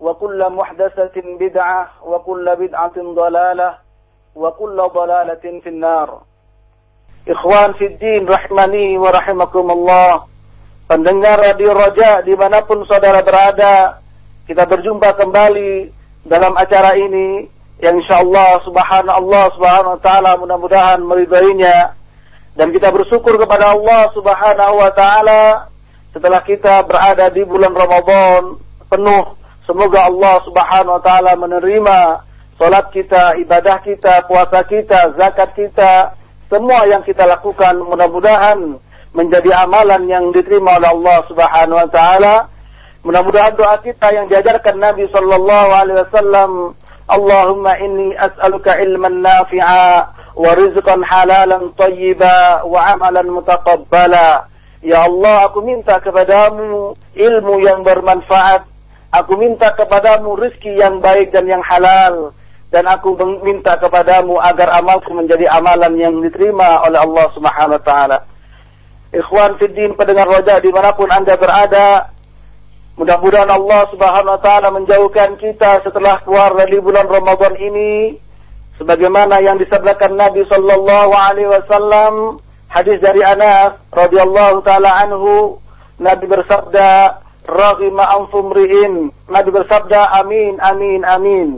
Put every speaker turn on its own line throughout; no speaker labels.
وكل محدثة بدعة وكل بدعة ضلالة وكل ضلالة في النار Ikhwan Fiddin rahmani wa rahimakumullah Pendengar Radio Roja dimanapun saudara berada Kita berjumpa kembali dalam acara ini Yang insyaAllah subhanallah subhanahu wa ta'ala mudah-mudahan meridainya Dan kita bersyukur kepada Allah subhanahu wa ta'ala Setelah kita berada di bulan Ramadan penuh Semoga Allah subhanahu wa ta'ala menerima Salat kita, ibadah kita, puasa kita, zakat kita semua yang kita lakukan mudah-mudahan menjadi amalan yang diterima oleh Allah Subhanahu wa taala. Mudah-mudahan doa kita yang diajarkan Nabi sallallahu alaihi wasallam, Allahumma inni as'aluka ilman nafi'a wa rizqan halalan tayyiba wa amalan mutaqabbala. Ya Allah, aku minta kepadamu ilmu yang bermanfaat. Aku minta kepadamu rizki yang baik dan yang halal dan aku meminta kepadamu agar amalku menjadi amalan yang diterima oleh Allah Subhanahu wa taala. Ikhwan fiddin pendengar roja di mana pun Anda berada, mudah-mudahan Allah Subhanahu wa taala menjauhkan kita setelah keluar dari bulan Ramadan ini sebagaimana yang disabdakan Nabi sallallahu alaihi wasallam hadis dari Anas radhiyallahu taala anhu Nabi bersabda raghima anfumriin Nabi bersabda amin amin amin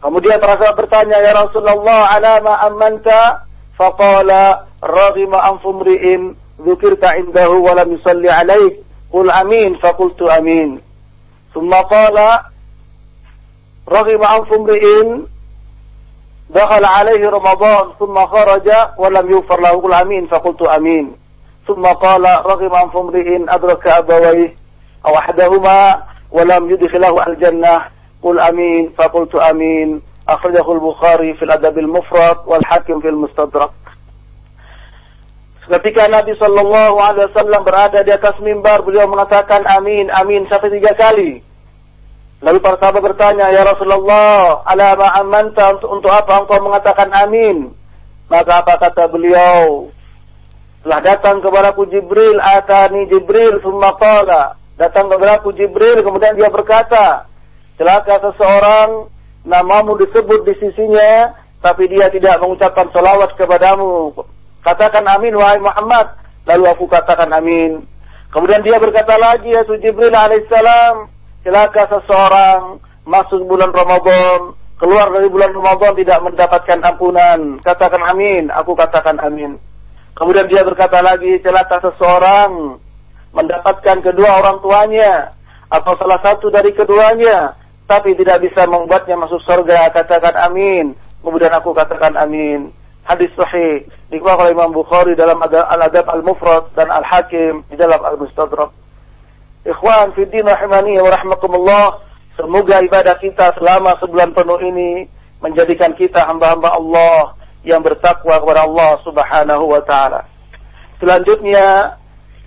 Kemudian para sahabat bertanya, "Ya Rasulullah, alama amanta?" Faqala, "Raghima anfumri'in dzukirta indahu wa lam yusalli 'alaik." Qul amin, faqultu amin. Thumma qala, "Raghima anfumri'in دخل عليه رمضان ثم خرج ولم يغفر له قل امين فقلت امين ثم قال رغم عن امرئ ادرك ابويه او احدهما ولم يدخله الجنه قل أمين فقلت أمين أخرجه البخاري في الأدب المفرد والحاكم في المستدرك Ketika Nabi Shallallahu Alaihi Wasallam berada di atas mimbar, beliau mengatakan amin, amin sampai tiga kali. Lalu para sahabat bertanya, ya Rasulullah, ala ma'amanta untuk, untuk apa engkau mengatakan amin? Maka apa kata beliau? Setelah datang kepadaku Jibril, atani Jibril, summa qala. Datang kepadaku Jibril, kemudian dia berkata, celaka seseorang namamu disebut di sisinya tapi dia tidak mengucapkan salawat kepadamu. Katakan amin wahai Muhammad. Lalu aku katakan amin. Kemudian dia berkata lagi ya Jibril alaihissalam celaka seseorang masuk bulan Ramadan keluar dari bulan Ramadan tidak mendapatkan ampunan. Katakan amin aku katakan amin kemudian dia berkata lagi celaka seseorang mendapatkan kedua orang tuanya atau salah satu dari keduanya tapi tidak bisa membuatnya masuk surga, katakan amin. Kemudian aku katakan amin. Hadis sahih dikeluarkan oleh Imam Bukhari dalam Al-Adab Al-Mufrad dan Al-Hakim di dalam Al-Mustadrak. Ikhwan fi din rahimani wa rahmakumullah. Semoga ibadah kita selama sebulan penuh ini menjadikan kita hamba-hamba Allah yang bertakwa kepada Allah Subhanahu wa taala. Selanjutnya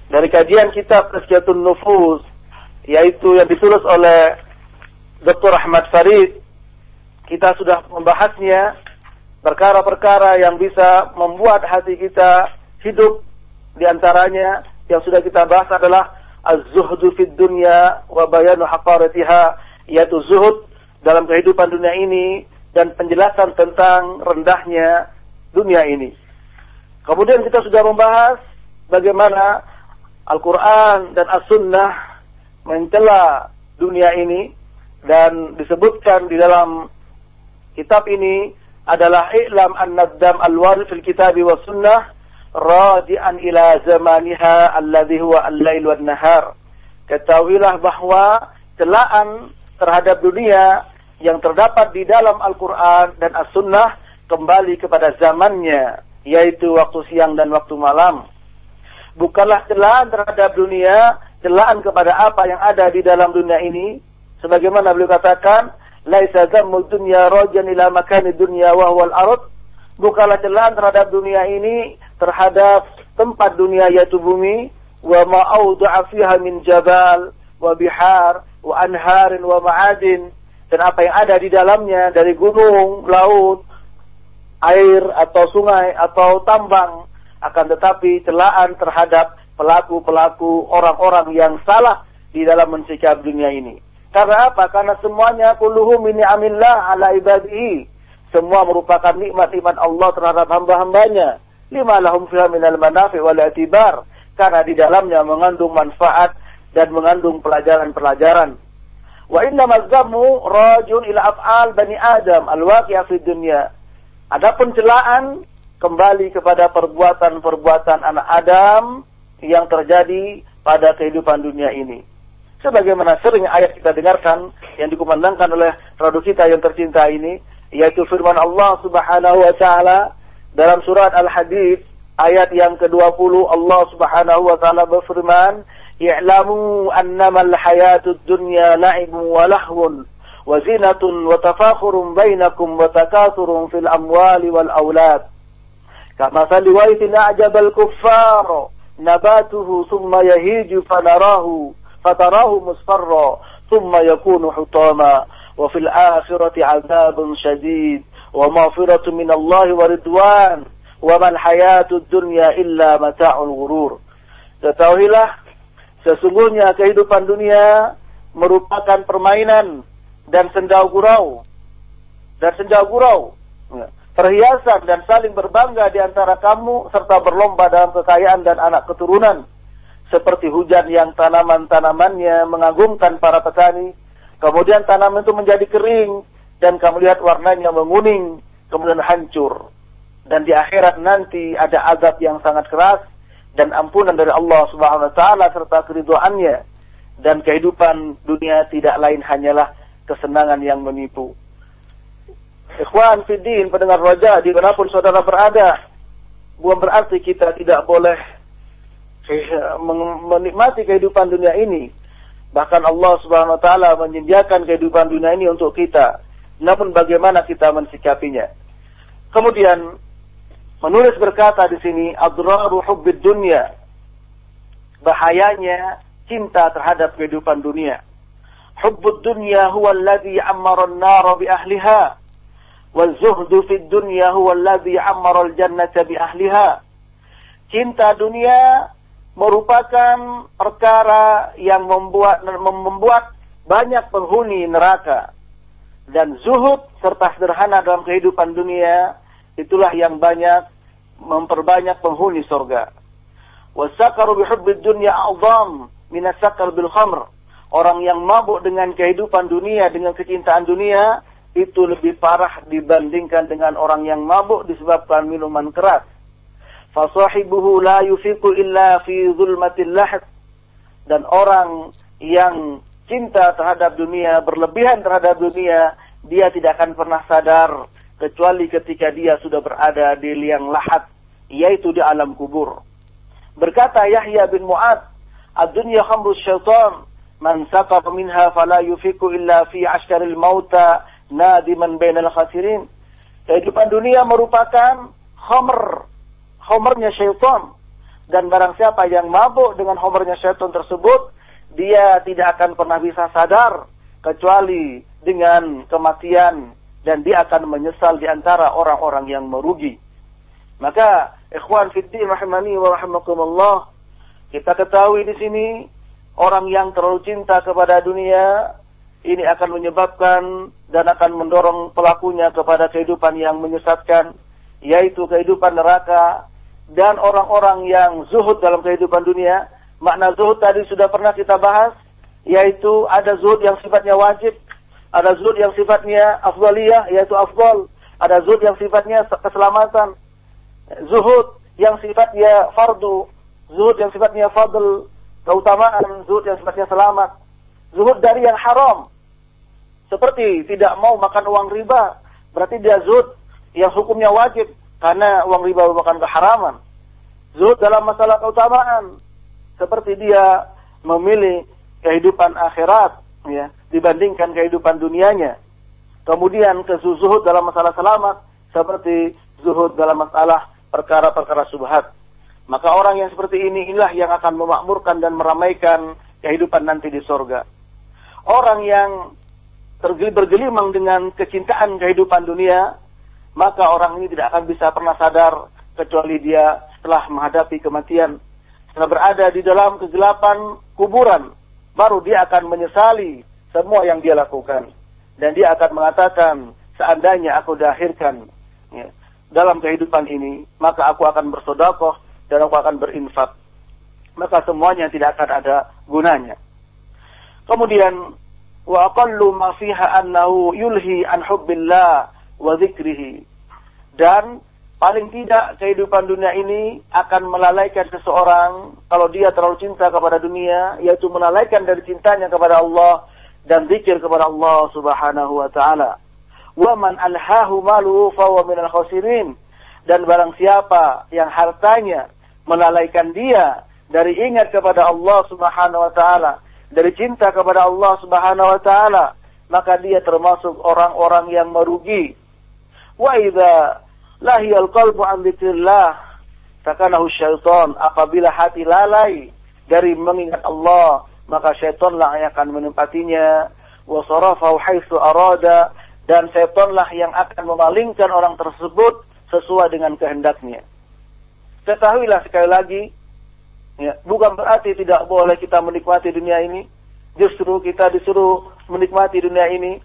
dari kajian kitab Tazkiyatun Nufus yaitu yang ditulis oleh Dr. Ahmad Farid kita sudah membahasnya perkara-perkara yang bisa membuat hati kita hidup di antaranya yang sudah kita bahas adalah az-zuhdu fid dunya wa bayanu haqaratiha yaitu zuhud dalam kehidupan dunia ini dan penjelasan tentang rendahnya dunia ini. Kemudian kita sudah membahas bagaimana Al-Quran dan As-Sunnah mencela dunia ini dan disebutkan di dalam kitab ini adalah i'lam an-naddam al-warid fil kitab wa sunnah radi'an ila zamaniha alladhi huwa al-lail wan nahar. Ketahuilah bahwa celaan terhadap dunia yang terdapat di dalam Al-Quran dan As-Sunnah kembali kepada zamannya, yaitu waktu siang dan waktu malam bukanlah celaan terhadap dunia, celaan kepada apa yang ada di dalam dunia ini. Sebagaimana beliau katakan, laisa zammu dunya rajan ila makani dunya wa huwal ard. Bukanlah celaan terhadap dunia ini terhadap tempat dunia yaitu bumi wa ma awda'a fiha min jabal wa bihar wa anharin wa ma'adin dan apa yang ada di dalamnya dari gunung, laut, air atau sungai atau tambang akan tetapi celaan terhadap pelaku-pelaku orang-orang yang salah di dalam mensikap dunia ini. Karena apa? Karena semuanya kulluhu min ni'amillah ala ibadihi. Semua merupakan nikmat-nikmat Allah terhadap hamba-hambanya. Lima lahum fiha minal manafi wal. Karena di dalamnya mengandung manfaat dan mengandung pelajaran-pelajaran. Wa inna mazzamu rajun ila af'al bani Adam al-waqi'a fid dunya. Adapun celaan kembali kepada perbuatan-perbuatan anak Adam yang terjadi pada kehidupan dunia ini. Sebagaimana sering ayat kita dengarkan yang dikumandangkan oleh produk kita yang tercinta ini, yaitu firman Allah Subhanahu wa taala dalam surat Al-Hadid ayat yang ke-20 Allah Subhanahu wa taala berfirman, اعلموا أنما الحياة الدنيا لعب ولهو وزنة وتفاخر بينكم وتكاثر في الأموال والأولاد. كما غيث أعجب الكفار نباته ثم يهيج فنراه فتراه مصفرا ثم يكون حطاما. وفي الآخرة عذاب شديد ومغفرة من الله ورضوان. وما الحياة الدنيا إلا متاع الغرور. Ketahuilah sesungguhnya kehidupan dunia merupakan permainan dan sendau gurau. Dan sendau gurau. Perhiasan dan saling berbangga di antara kamu serta berlomba dalam kekayaan dan anak keturunan. Seperti hujan yang tanaman-tanamannya mengagumkan para petani. Kemudian tanaman itu menjadi kering dan kamu lihat warnanya menguning kemudian hancur. Dan di akhirat nanti ada azab yang sangat keras dan ampunan dari Allah Subhanahu wa taala serta keriduannya dan kehidupan dunia tidak lain hanyalah kesenangan yang menipu. Ikhwan Fiddin, pendengar roja, di mana pun saudara berada, bukan berarti kita tidak boleh menikmati kehidupan dunia ini. Bahkan Allah Subhanahu wa taala menyediakan kehidupan dunia ini untuk kita. Namun bagaimana kita mensikapinya? Kemudian Menulis berkata di sini, adraru hubbid dunya. Bahayanya cinta terhadap kehidupan dunia. Hubbud dunya huwa alladhi ammara an-nara bi ahliha. Wal-zuhdu fid dunya huwa alladhi ammara al-jannata bi ahliha. Cinta dunia merupakan perkara yang membuat membuat banyak penghuni neraka dan zuhud serta sederhana dalam kehidupan dunia itulah yang banyak memperbanyak penghuni surga. Wasakaru bihubbid dunya a'zam min asakar bil khamr. Orang yang mabuk dengan kehidupan dunia, dengan kecintaan dunia, itu lebih parah dibandingkan dengan orang yang mabuk disebabkan minuman keras. Fasahibuhu la yufiqu illa fi zulmatil lahad. Dan orang yang cinta terhadap dunia, berlebihan terhadap dunia, dia tidak akan pernah sadar kecuali ketika dia sudah berada di liang lahat, yaitu di alam kubur. Berkata Yahya bin Mu'ad, "Ad-dunya khamru syaitan, man saqata minha fala yufiqu illa fi asharil mauta nadiman bainal khasirin. Kehidupan dunia merupakan homer, homernya syaitan. Dan barang siapa yang mabuk dengan homernya syaitan tersebut, dia tidak akan pernah bisa sadar kecuali dengan kematian dan dia akan menyesal di antara orang-orang yang merugi. Maka ikhwan fiddin rahimani wa rahimakumullah kita ketahui di sini orang yang terlalu cinta kepada dunia ini akan menyebabkan dan akan mendorong pelakunya kepada kehidupan yang menyesatkan yaitu kehidupan neraka dan orang-orang yang zuhud dalam kehidupan dunia makna zuhud tadi sudah pernah kita bahas yaitu ada zuhud yang sifatnya wajib, ada zuhud yang sifatnya afdaliyah, yaitu afdal, ada zuhud yang sifatnya keselamatan, zuhud yang sifatnya fardu, zuhud yang sifatnya fadl, keutamaan, zuhud yang sifatnya selamat, zuhud dari yang haram, seperti tidak mau makan uang riba, berarti dia zuhud yang hukumnya wajib, karena uang riba merupakan keharaman. Zuhud dalam masalah keutamaan, seperti dia memilih kehidupan akhirat ya dibandingkan kehidupan dunianya. Kemudian kezuhud dalam masalah selamat seperti zuhud dalam masalah perkara-perkara subhat. Maka orang yang seperti ini inilah yang akan memakmurkan dan meramaikan kehidupan nanti di sorga. Orang yang bergelimang dengan kecintaan kehidupan dunia, maka orang ini tidak akan bisa pernah sadar kecuali dia setelah menghadapi kematian, setelah berada di dalam kegelapan kuburan, baru dia akan menyesali semua yang dia lakukan. Dan dia akan mengatakan, seandainya aku dahirkan ya, dalam kehidupan ini, maka aku akan bersodakoh dan aku akan berinfak. Maka semuanya tidak akan ada gunanya. Kemudian, wa aqallu ma fiha annahu yulhi an hubbillah wa. Dan paling tidak kehidupan dunia ini akan melalaikan seseorang kalau dia terlalu cinta kepada dunia, yaitu melalaikan dari cintanya kepada Allah dan zikir kepada Allah Subhanahu wa taala. Wa man alhahu maluhu fahuwa minal khasirin. Dan barang siapa yang hartanya melalaikan dia dari ingat kepada Allah Subhanahu wa taala, dari cinta kepada Allah Subhanahu wa taala, maka dia termasuk orang-orang yang merugi. Wa idza lahiyal qalbu an dzikrillah takanahu syaitan apabila hati lalai dari mengingat Allah maka syaitanlah yang akan menempatinya wa sarafahu haitsu arada dan syaitanlah yang akan memalingkan orang tersebut sesuai dengan kehendaknya. Ketahuilah sekali lagi, ya, bukan berarti tidak boleh kita menikmati dunia ini. Justru kita disuruh menikmati dunia ini.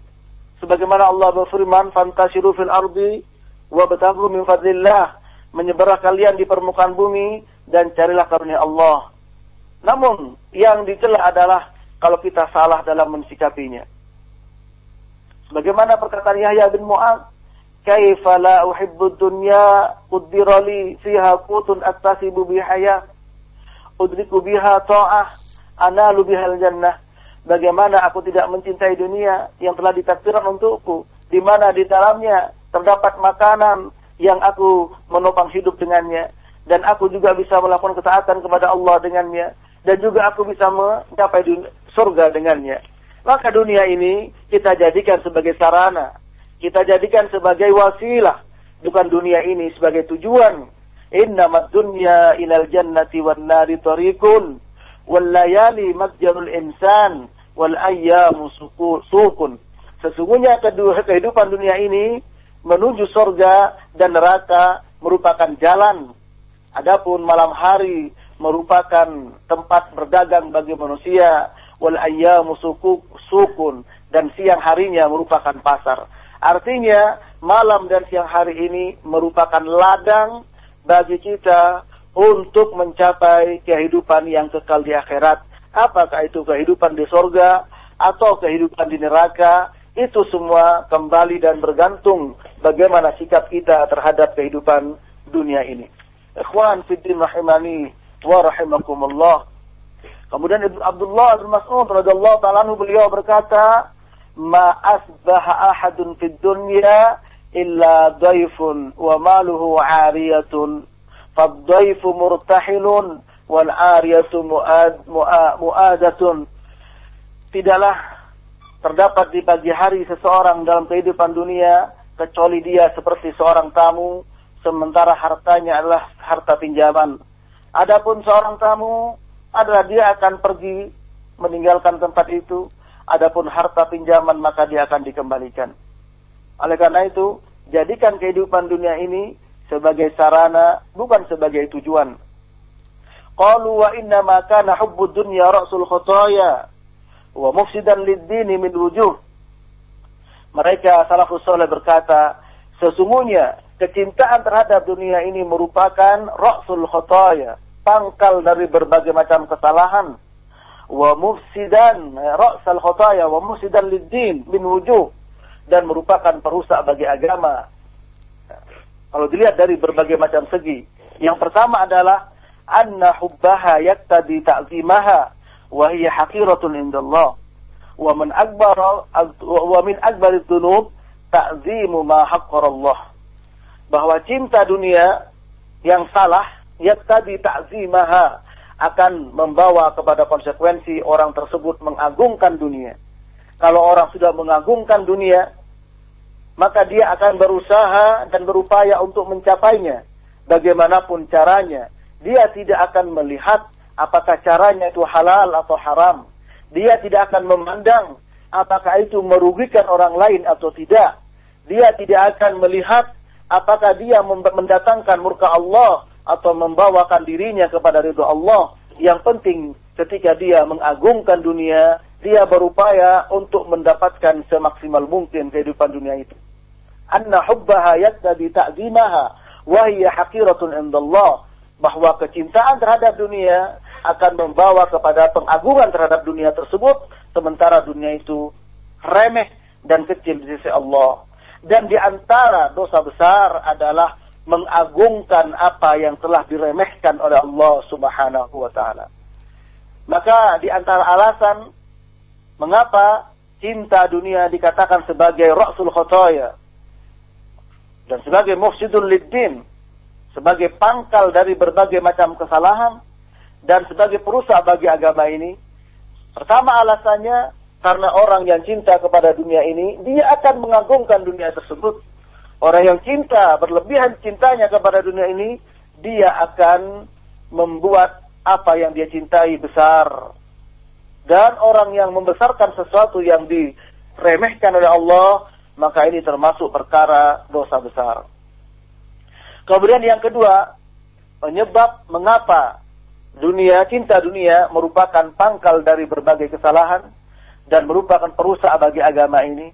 Sebagaimana Allah berfirman, Fantasiru fil ardi wabtaghu min fadlillah menyebarlah kalian di permukaan bumi dan carilah karunia Allah. Namun yang dicela adalah kalau kita salah dalam mensikapinya. Sebagaimana perkataan Yahya bin Mu'ad, "Kaifa la uhibbu dunya qaddira li fiha qutun attasibu bihaya udriku biha ta'ah analu bihal jannah." Bagaimana aku tidak mencintai dunia yang telah ditakdirkan untukku, di mana di dalamnya terdapat makanan yang aku menopang hidup dengannya dan aku juga bisa melakukan ketaatan kepada Allah dengannya dan juga aku bisa mencapai surga dengannya. Maka dunia ini kita jadikan sebagai sarana, kita jadikan sebagai wasilah, bukan dunia ini sebagai tujuan. Innamat dunya ilal jannati wan nari tariqun wal layali insan wal ayyamu sukun. Sesungguhnya kedua kehidupan dunia ini menuju surga dan neraka merupakan jalan. Adapun malam hari merupakan tempat berdagang bagi manusia. Wal ayyamu sukun dan siang harinya merupakan pasar. Artinya malam dan siang hari ini merupakan ladang bagi kita untuk mencapai kehidupan yang kekal di akhirat. Apakah itu kehidupan di sorga atau kehidupan di neraka itu semua kembali dan bergantung bagaimana sikap kita terhadap kehidupan dunia ini. Ikhwan fiddin rahimani wa rahimakumullah. Kemudian Ibnu Abdullah bin Mas'ud radhiyallahu taala beliau berkata, "Ma asbaha ahadun fid dunya illa dhaifun wa maluhu 'ariyatun. Murtahilun wal 'ariyatu mu'ad mu'adatun." Tidaklah terdapat di pagi hari seseorang dalam kehidupan dunia kecuali dia seperti seorang tamu sementara hartanya adalah harta pinjaman. Adapun seorang tamu adalah dia akan pergi meninggalkan tempat itu. Adapun harta pinjaman maka dia akan dikembalikan. Oleh karena itu, jadikan kehidupan dunia ini sebagai sarana, bukan sebagai tujuan. Qalu wa inna ma kana hubbud dunya ra'sul khotoya wa mufsidan lid-dini min wujuh. Mereka salafus saleh berkata, sesungguhnya kecintaan terhadap dunia ini merupakan ra'sul khotoya, pangkal dari berbagai macam kesalahan. Wa mufsidan ra'sal khotoya wa mufsidan lid-din min wujuh dan merupakan perusak bagi agama. Kalau dilihat dari berbagai macam segi. Yang pertama adalah anna hubbaha yaktadi ta'zimaha hiya haqiratun indallah wa min akbar wa min akbar dzunub ta'zimu ma Allah bahwa cinta dunia yang salah yaktadi ta'zimaha akan membawa kepada konsekuensi orang tersebut mengagungkan dunia. Kalau orang sudah mengagungkan dunia, maka dia akan berusaha dan berupaya untuk mencapainya. Bagaimanapun caranya, dia tidak akan melihat apakah caranya itu halal atau haram. Dia tidak akan memandang apakah itu merugikan orang lain atau tidak. Dia tidak akan melihat apakah dia mendatangkan murka Allah atau membawakan dirinya kepada ridho Allah. Yang penting ketika dia mengagungkan dunia, dia berupaya untuk mendapatkan semaksimal mungkin kehidupan dunia itu. Anna hubbaha yaktabi ta'zimaha wa hiya haqiratun indallah bahwa kecintaan terhadap dunia akan membawa kepada pengagungan terhadap dunia tersebut, sementara dunia itu remeh dan kecil di sisi Allah. Dan di antara dosa besar adalah mengagungkan apa yang telah diremehkan oleh Allah Subhanahu wa taala. Maka di antara alasan mengapa cinta dunia dikatakan sebagai rasul khotoya dan sebagai mufsidun lid sebagai pangkal dari berbagai macam kesalahan dan sebagai perusak bagi agama ini. Pertama alasannya karena orang yang cinta kepada dunia ini, dia akan mengagungkan dunia tersebut. Orang yang cinta, berlebihan cintanya kepada dunia ini, dia akan membuat apa yang dia cintai besar. Dan orang yang membesarkan sesuatu yang diremehkan oleh Allah, maka ini termasuk perkara dosa besar. Kemudian yang kedua, penyebab mengapa dunia, cinta dunia merupakan pangkal dari berbagai kesalahan dan merupakan perusak bagi agama ini.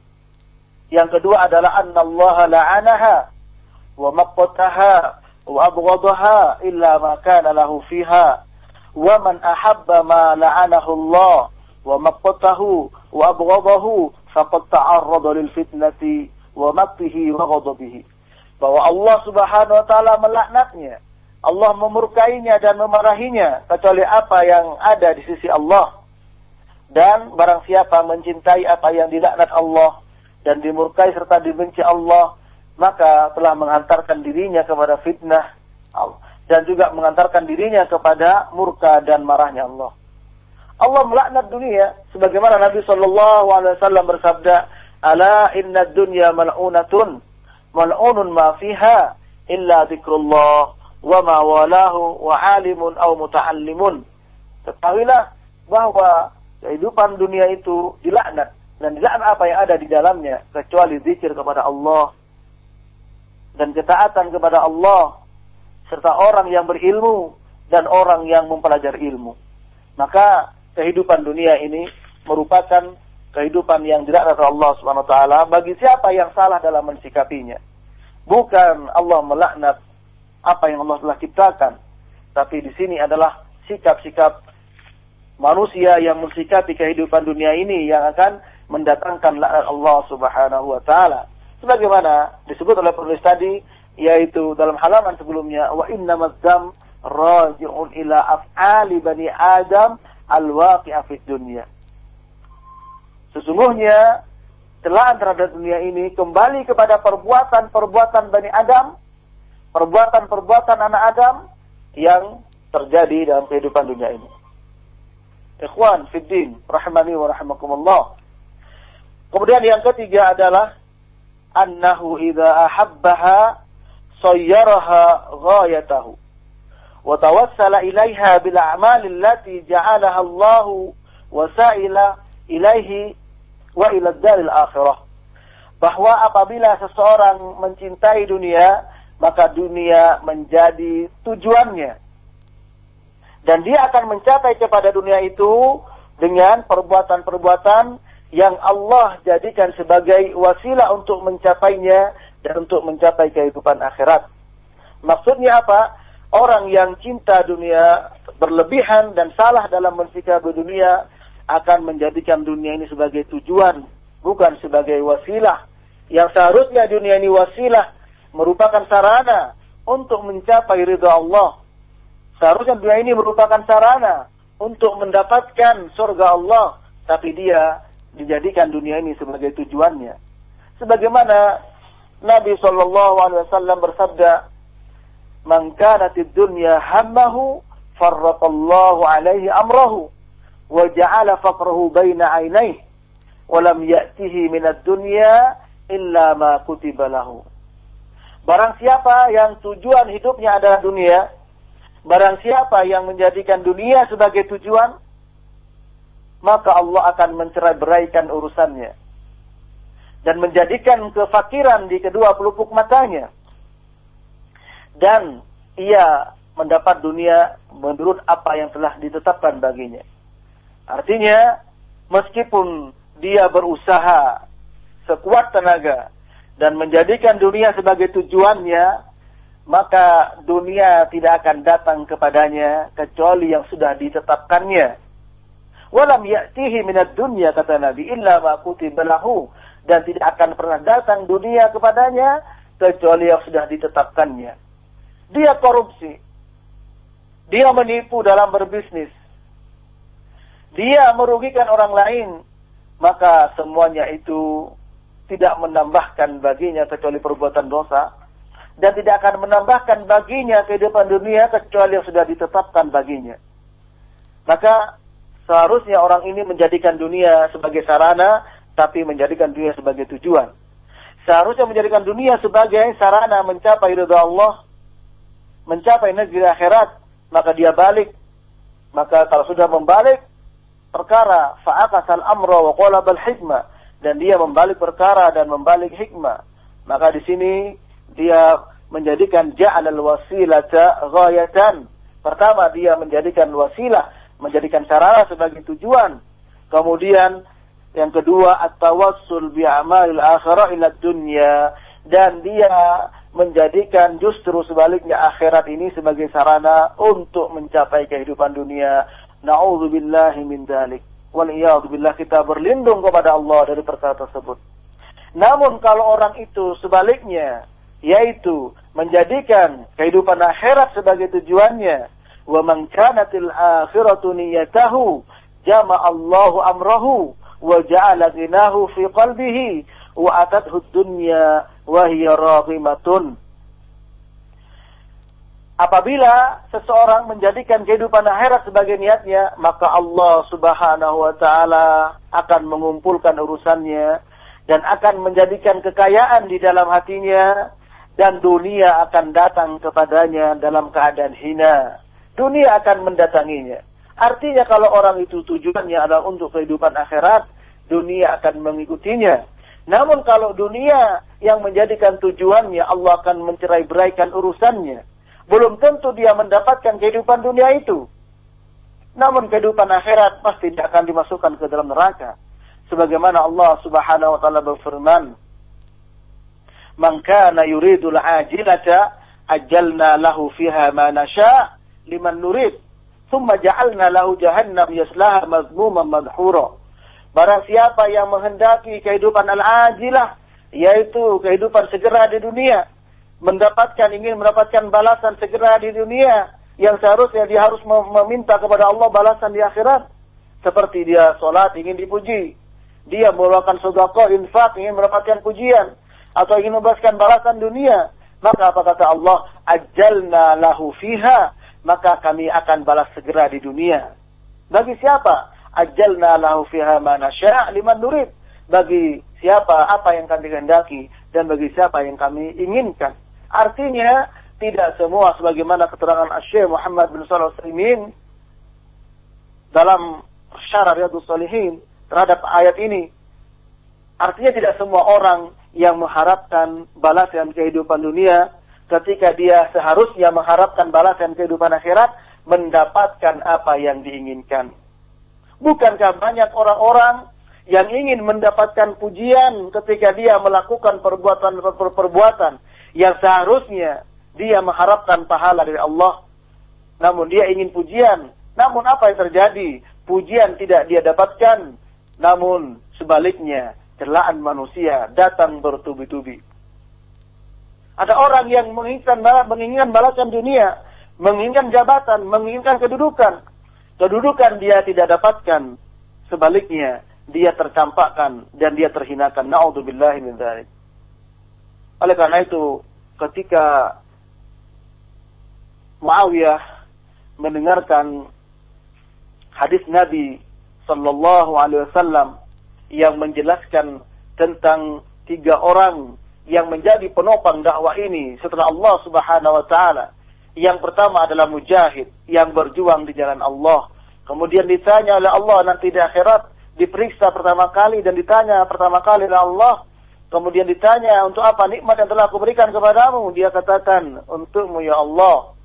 Yang kedua adalah annallaha la'anaha wa maqqataha wa abghadaha illa ma kana lahu fiha wa man ahabba ma la'anahu Allah wa maqqatahu wa abghadahu faqad ta'arrada lil fitnati wa maqtihi wa ghadabihi bahwa Allah Subhanahu wa taala melaknatnya. Allah memurkainya dan memarahinya kecuali apa yang ada di sisi Allah. Dan barang siapa mencintai apa yang dilaknat Allah dan dimurkai serta dibenci Allah, maka telah mengantarkan dirinya kepada fitnah dan juga mengantarkan dirinya kepada murka dan marahnya Allah. Allah melaknat dunia sebagaimana Nabi Shallallahu alaihi wasallam bersabda, "Ala inna dunya mal'unatun mal'unun ma fiha illa zikrullah wa ma walahu wa alimun aw muta'allimun. Ketahuilah bahwa kehidupan dunia itu dilaknat dan dilaknat apa yang ada di dalamnya kecuali zikir kepada Allah dan ketaatan kepada Allah serta orang yang berilmu dan orang yang mempelajari ilmu. Maka kehidupan dunia ini merupakan kehidupan yang tidak oleh Allah Subhanahu wa taala bagi siapa yang salah dalam mensikapinya. Bukan Allah melaknat apa yang Allah telah ciptakan, tapi di sini adalah sikap-sikap manusia yang mensikapi kehidupan dunia ini yang akan mendatangkan laknat Allah Subhanahu wa taala. Sebagaimana disebut oleh penulis tadi yaitu dalam halaman sebelumnya wa innamaz dzam raji'un ila af'ali bani Adam al-waqi'a dunya Sesungguhnya celaan terhadap dunia ini kembali kepada perbuatan-perbuatan Bani Adam, perbuatan-perbuatan anak Adam yang terjadi dalam kehidupan dunia ini. Ikhwan fiddin, rahmani wa rahimakumullah. Kemudian yang ketiga adalah annahu idza ahabbaha sayyaraha ghayatahu wa tawassala ilaiha bil a'mal allati ja'alaha Allah wasaila ilaihi wa ila daril akhirah. bahwa apabila seseorang mencintai dunia, maka dunia menjadi tujuannya. Dan dia akan mencapai kepada dunia itu dengan perbuatan-perbuatan yang Allah jadikan sebagai wasilah untuk mencapainya dan untuk mencapai kehidupan akhirat. Maksudnya apa? Orang yang cinta dunia berlebihan dan salah dalam mensikapi dunia akan menjadikan dunia ini sebagai tujuan, bukan sebagai wasilah yang seharusnya dunia ini wasilah merupakan sarana untuk mencapai ridha Allah. Seharusnya dunia ini merupakan sarana untuk mendapatkan surga Allah, tapi dia dijadikan dunia ini sebagai tujuannya. Sebagaimana Nabi Shallallahu Alaihi Wasallam bersabda, "Man kanatid dunya hammahu, farraqallahu alaihi amrahu, wa ja'ala faqrahu baina ainaihi, wa lam ya'tihi dunya illa ma. Barang siapa yang tujuan hidupnya adalah dunia, barang siapa yang menjadikan dunia sebagai tujuan, maka Allah akan mencerai beraikan urusannya dan menjadikan kefakiran di kedua pelupuk matanya. Dan ia mendapat dunia menurut apa yang telah ditetapkan baginya. Artinya, meskipun dia berusaha sekuat tenaga dan menjadikan dunia sebagai tujuannya, maka dunia tidak akan datang kepadanya kecuali yang sudah ditetapkannya. Walam ya'tihi minad dunya kata Nabi illa ma kutiba dan tidak akan pernah datang dunia kepadanya kecuali yang sudah ditetapkannya. Dia korupsi. Dia menipu dalam berbisnis. Dia merugikan orang lain. Maka semuanya itu tidak menambahkan baginya kecuali perbuatan dosa dan tidak akan menambahkan baginya kehidupan dunia kecuali yang sudah ditetapkan baginya. Maka seharusnya orang ini menjadikan dunia sebagai sarana tapi menjadikan dunia sebagai tujuan. Seharusnya menjadikan dunia sebagai sarana mencapai ridha Allah, mencapai negeri akhirat, maka dia balik. Maka kalau sudah membalik perkara fa'akasal amra wa qalabal hikmah dan dia membalik perkara dan membalik hikmah. Maka di sini dia menjadikan ja'alal wasilata ghayatan. Pertama dia menjadikan wasilah, menjadikan sarana sebagai tujuan. Kemudian yang kedua at-tawassul bi amalil akhirah ila dunya dan dia menjadikan justru sebaliknya akhirat ini sebagai sarana untuk mencapai kehidupan dunia. Nauzubillahi min dzalik. Waliyahudzubillah kita berlindung kepada Allah dari perkara tersebut. Namun kalau orang itu sebaliknya, yaitu menjadikan kehidupan akhirat sebagai tujuannya, wa man kanatil akhiratu niyatahu jama Allahu amrahu wa ja'ala ghinahu fi qalbihi wa atathu dunya wa hiya Apabila seseorang menjadikan kehidupan akhirat sebagai niatnya, maka Allah Subhanahu wa taala akan mengumpulkan urusannya dan akan menjadikan kekayaan di dalam hatinya dan dunia akan datang kepadanya dalam keadaan hina. Dunia akan mendatanginya. Artinya kalau orang itu tujuannya adalah untuk kehidupan akhirat, dunia akan mengikutinya. Namun kalau dunia yang menjadikan tujuannya, Allah akan mencerai beraikan urusannya belum tentu dia mendapatkan kehidupan dunia itu. Namun kehidupan akhirat pasti tidak akan dimasukkan ke dalam neraka. Sebagaimana Allah Subhanahu wa taala berfirman, "Man kana yuridul ajilata ajjalna lahu fiha ma nasha liman nurid, thumma ja'alna lahu jahannam yaslaha mazmuman madhura." Barang siapa yang menghendaki kehidupan al-ajilah, yaitu kehidupan segera di dunia, mendapatkan ingin mendapatkan balasan segera di dunia yang seharusnya dia harus meminta kepada Allah balasan di akhirat. Seperti dia sholat ingin dipuji. Dia melakukan sedekah infak ingin mendapatkan pujian atau ingin membebaskan balasan dunia maka apa kata Allah? Ajalna lahu fiha maka kami akan balas segera di dunia. Bagi siapa? Ajalna lahu fiha ma nasya' liman nurid. Bagi siapa apa yang kami kehendaki dan bagi siapa yang kami inginkan Artinya tidak semua sebagaimana keterangan Syekh Muhammad bin Shalih Al dalam syarah Riyadhus Shalihin terhadap ayat ini. Artinya tidak semua orang yang mengharapkan balasan kehidupan dunia ketika dia seharusnya mengharapkan balasan kehidupan akhirat mendapatkan apa yang diinginkan. Bukankah banyak orang-orang yang ingin mendapatkan pujian ketika dia melakukan perbuatan-perbuatan yang seharusnya dia mengharapkan pahala dari Allah. Namun dia ingin pujian. Namun apa yang terjadi? Pujian tidak dia dapatkan. Namun sebaliknya celaan manusia datang bertubi-tubi. Ada orang yang menginginkan menginginkan balasan dunia, menginginkan jabatan, menginginkan kedudukan. Kedudukan dia tidak dapatkan. Sebaliknya, dia tercampakkan dan dia terhinakan. Na'udzubillah min dzalik. Oleh karena itu, ketika Muawiyah mendengarkan hadis Nabi sallallahu alaihi wasallam yang menjelaskan tentang tiga orang yang menjadi penopang dakwah ini setelah Allah Subhanahu wa taala. Yang pertama adalah mujahid yang berjuang di jalan Allah. Kemudian ditanya oleh Allah nanti di akhirat diperiksa pertama kali dan ditanya pertama kali oleh Allah. Kemudian ditanya untuk apa nikmat yang telah aku berikan kepadamu? Dia katakan untukmu ya Allah.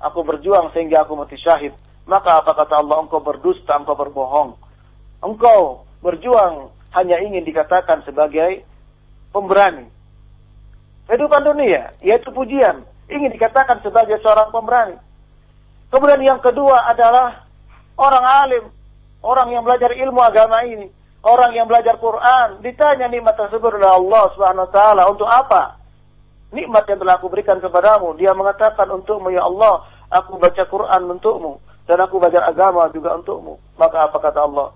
Aku berjuang sehingga aku mati syahid. Maka apa kata Allah? Engkau berdusta, engkau berbohong. Engkau berjuang hanya ingin dikatakan sebagai pemberani kehidupan dunia, yaitu pujian. Ingin dikatakan sebagai seorang pemberani. Kemudian yang kedua adalah orang alim, orang yang belajar ilmu agama ini, orang yang belajar Quran, ditanya nikmat tersebut oleh Allah Subhanahu wa taala untuk apa? Nikmat yang telah aku berikan kepadamu, dia mengatakan untukmu ya Allah, aku baca Quran untukmu dan aku belajar agama juga untukmu. Maka apa kata Allah?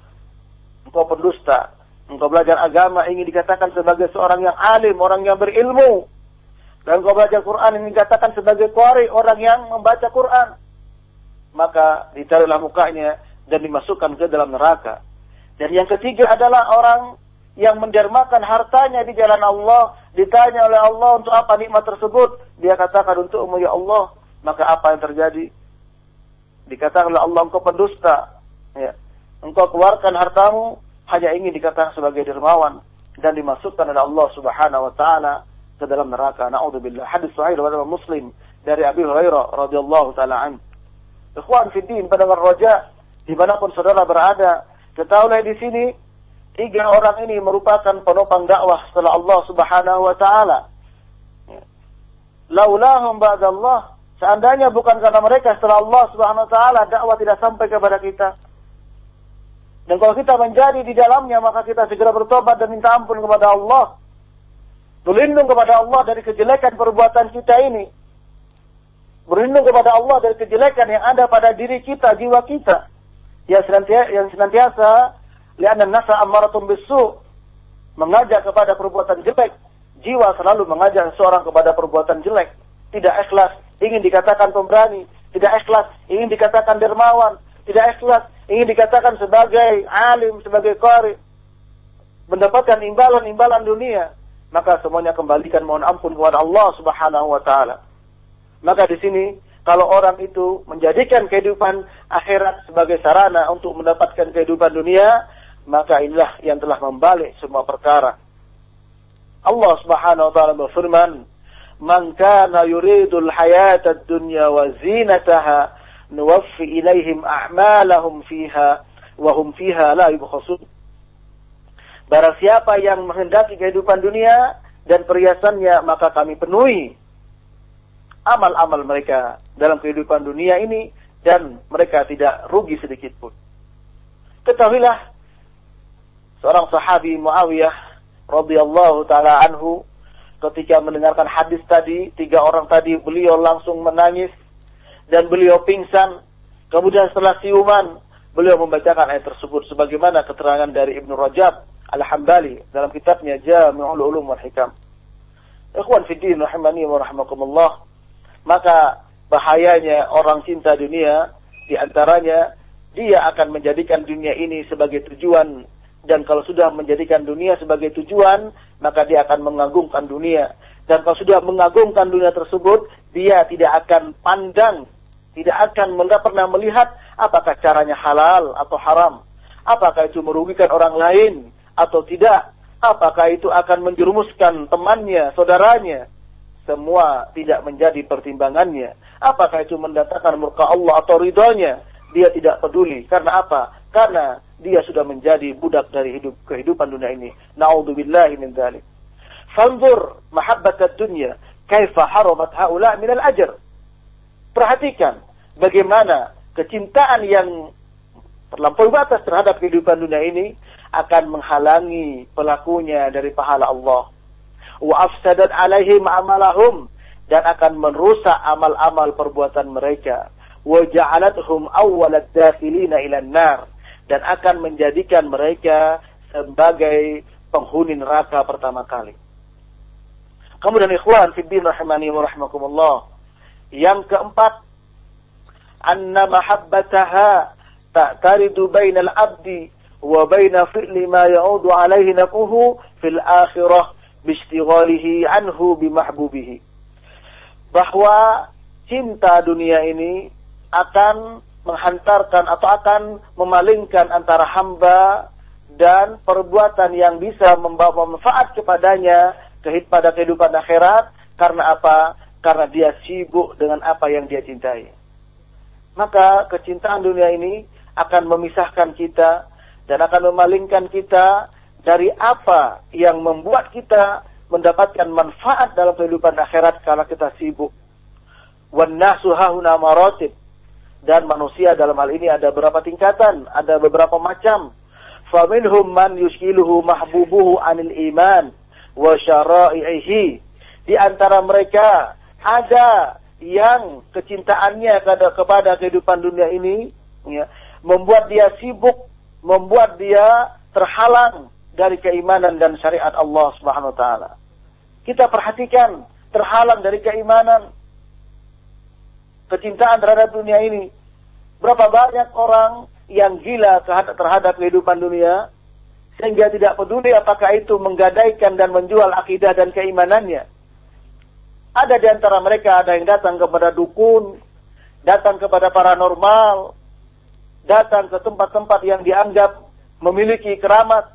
Engkau pendusta. Engkau belajar agama ingin dikatakan sebagai seorang yang alim, orang yang berilmu. Dan kau baca Quran ini dikatakan sebagai kuari orang yang membaca Quran. Maka ditaruhlah mukanya dan dimasukkan ke dalam neraka. Dan yang ketiga adalah orang yang mendermakan hartanya di jalan Allah. Ditanya oleh Allah untuk apa nikmat tersebut. Dia katakan untukmu ya Allah. Maka apa yang terjadi? Dikatakan oleh Allah engkau pendusta. Ya. Engkau keluarkan hartamu hanya ingin dikatakan sebagai dermawan. Dan dimasukkan oleh Allah subhanahu wa ta'ala ke dalam neraka. Nauzubillah. Hadis sahih riwayat Muslim dari Abi Hurairah radhiyallahu taala an. Ikhwan fi din pendengar roja di mana pun saudara berada, ketahuilah di sini tiga orang ini merupakan penopang dakwah setelah Allah Subhanahu wa taala. Laulahum ba'dallah Seandainya bukan karena mereka setelah Allah Subhanahu wa taala dakwah tidak sampai kepada kita. Dan kalau kita menjadi di dalamnya maka kita segera bertobat dan minta ampun kepada Allah Berlindung kepada Allah dari kejelekan perbuatan kita ini. Berlindung kepada Allah dari kejelekan yang ada pada diri kita, jiwa kita. Yang senantiasa, yang senantiasa lianan nasa ammaratun bisu mengajak kepada perbuatan jelek. Jiwa selalu mengajak seorang kepada perbuatan jelek. Tidak ikhlas, ingin dikatakan pemberani. Tidak ikhlas, ingin dikatakan dermawan. Tidak ikhlas, ingin dikatakan sebagai alim, sebagai qari. Mendapatkan imbalan-imbalan dunia maka semuanya kembalikan mohon ampun kepada Allah Subhanahu wa taala. Maka di sini kalau orang itu menjadikan kehidupan akhirat sebagai sarana untuk mendapatkan kehidupan dunia, maka inilah yang telah membalik semua perkara. Allah Subhanahu wa taala berfirman, "Man kana yuridul hayata ad-dunya wa zinataha, nuwaffi ilaihim a'malahum fiha wa hum fiha la yubkhasun." Barang siapa yang menghendaki kehidupan dunia dan perhiasannya, maka kami penuhi amal-amal mereka dalam kehidupan dunia ini dan mereka tidak rugi sedikit pun. Ketahuilah seorang sahabi Muawiyah radhiyallahu taala anhu ketika mendengarkan hadis tadi, tiga orang tadi beliau langsung menangis dan beliau pingsan. Kemudian setelah siuman, beliau membacakan ayat tersebut sebagaimana keterangan dari Ibnu Rajab Al-Hambali dalam kitabnya Jami'ul Ulum wal Hikam. Ikhwan fiddin rahimani wa rahmakumullah. Maka bahayanya orang cinta dunia di antaranya dia akan menjadikan dunia ini sebagai tujuan. Dan kalau sudah menjadikan dunia sebagai tujuan maka dia akan mengagungkan dunia. Dan kalau sudah mengagungkan dunia tersebut dia tidak akan pandang tidak akan pernah melihat apakah caranya halal atau haram. Apakah itu merugikan orang lain atau tidak, Apakah itu akan menjerumuskan temannya, saudaranya? Semua tidak menjadi pertimbangannya. Apakah itu mendatangkan murka Allah atau ridhonya? Dia tidak peduli. Karena apa? Karena dia sudah menjadi budak dari hidup kehidupan dunia ini. Na'udzubillahi min dzalik. Fanzur mahabbat dunya kaifa haramat haula min al-ajr. Perhatikan bagaimana kecintaan yang terlampaui batas terhadap kehidupan dunia ini akan menghalangi pelakunya dari pahala Allah. Wa afsadat alaihim amalahum dan akan merusak amal-amal perbuatan mereka. Wa ja'alathum awwalad dakhilina ila nar dan akan menjadikan mereka sebagai penghuni neraka pertama kali. Kemudian ikhwan fiddin rahimani wa rahmakumullah. Yang keempat, anna mahabbataha ta'taridu bainal abdi wa baina fi'li ma ya'udu alaihi nafuhu fil akhirah bistighalihi anhu bimahbubihi. Bahwa cinta dunia ini akan menghantarkan atau akan memalingkan antara hamba dan perbuatan yang bisa membawa manfaat kepadanya pada kehidupan akhirat karena apa? Karena dia sibuk dengan apa yang dia cintai. Maka kecintaan dunia ini akan memisahkan kita dan akan memalingkan kita dari apa yang membuat kita mendapatkan manfaat dalam kehidupan akhirat kalau kita sibuk. Dan manusia dalam hal ini ada beberapa tingkatan, ada beberapa macam. Faminhum man yuskiluhu mahbubuhu anil iman wa syara'ihi. Di antara mereka ada yang kecintaannya kepada kehidupan dunia ini ya, membuat dia sibuk membuat dia terhalang dari keimanan dan syariat Allah Subhanahu wa taala. Kita perhatikan terhalang dari keimanan kecintaan terhadap dunia ini. Berapa banyak orang yang gila terhadap kehidupan dunia sehingga tidak peduli apakah itu menggadaikan dan menjual akidah dan keimanannya. Ada di antara mereka ada yang datang kepada dukun, datang kepada paranormal, datang ke tempat-tempat yang dianggap memiliki keramat.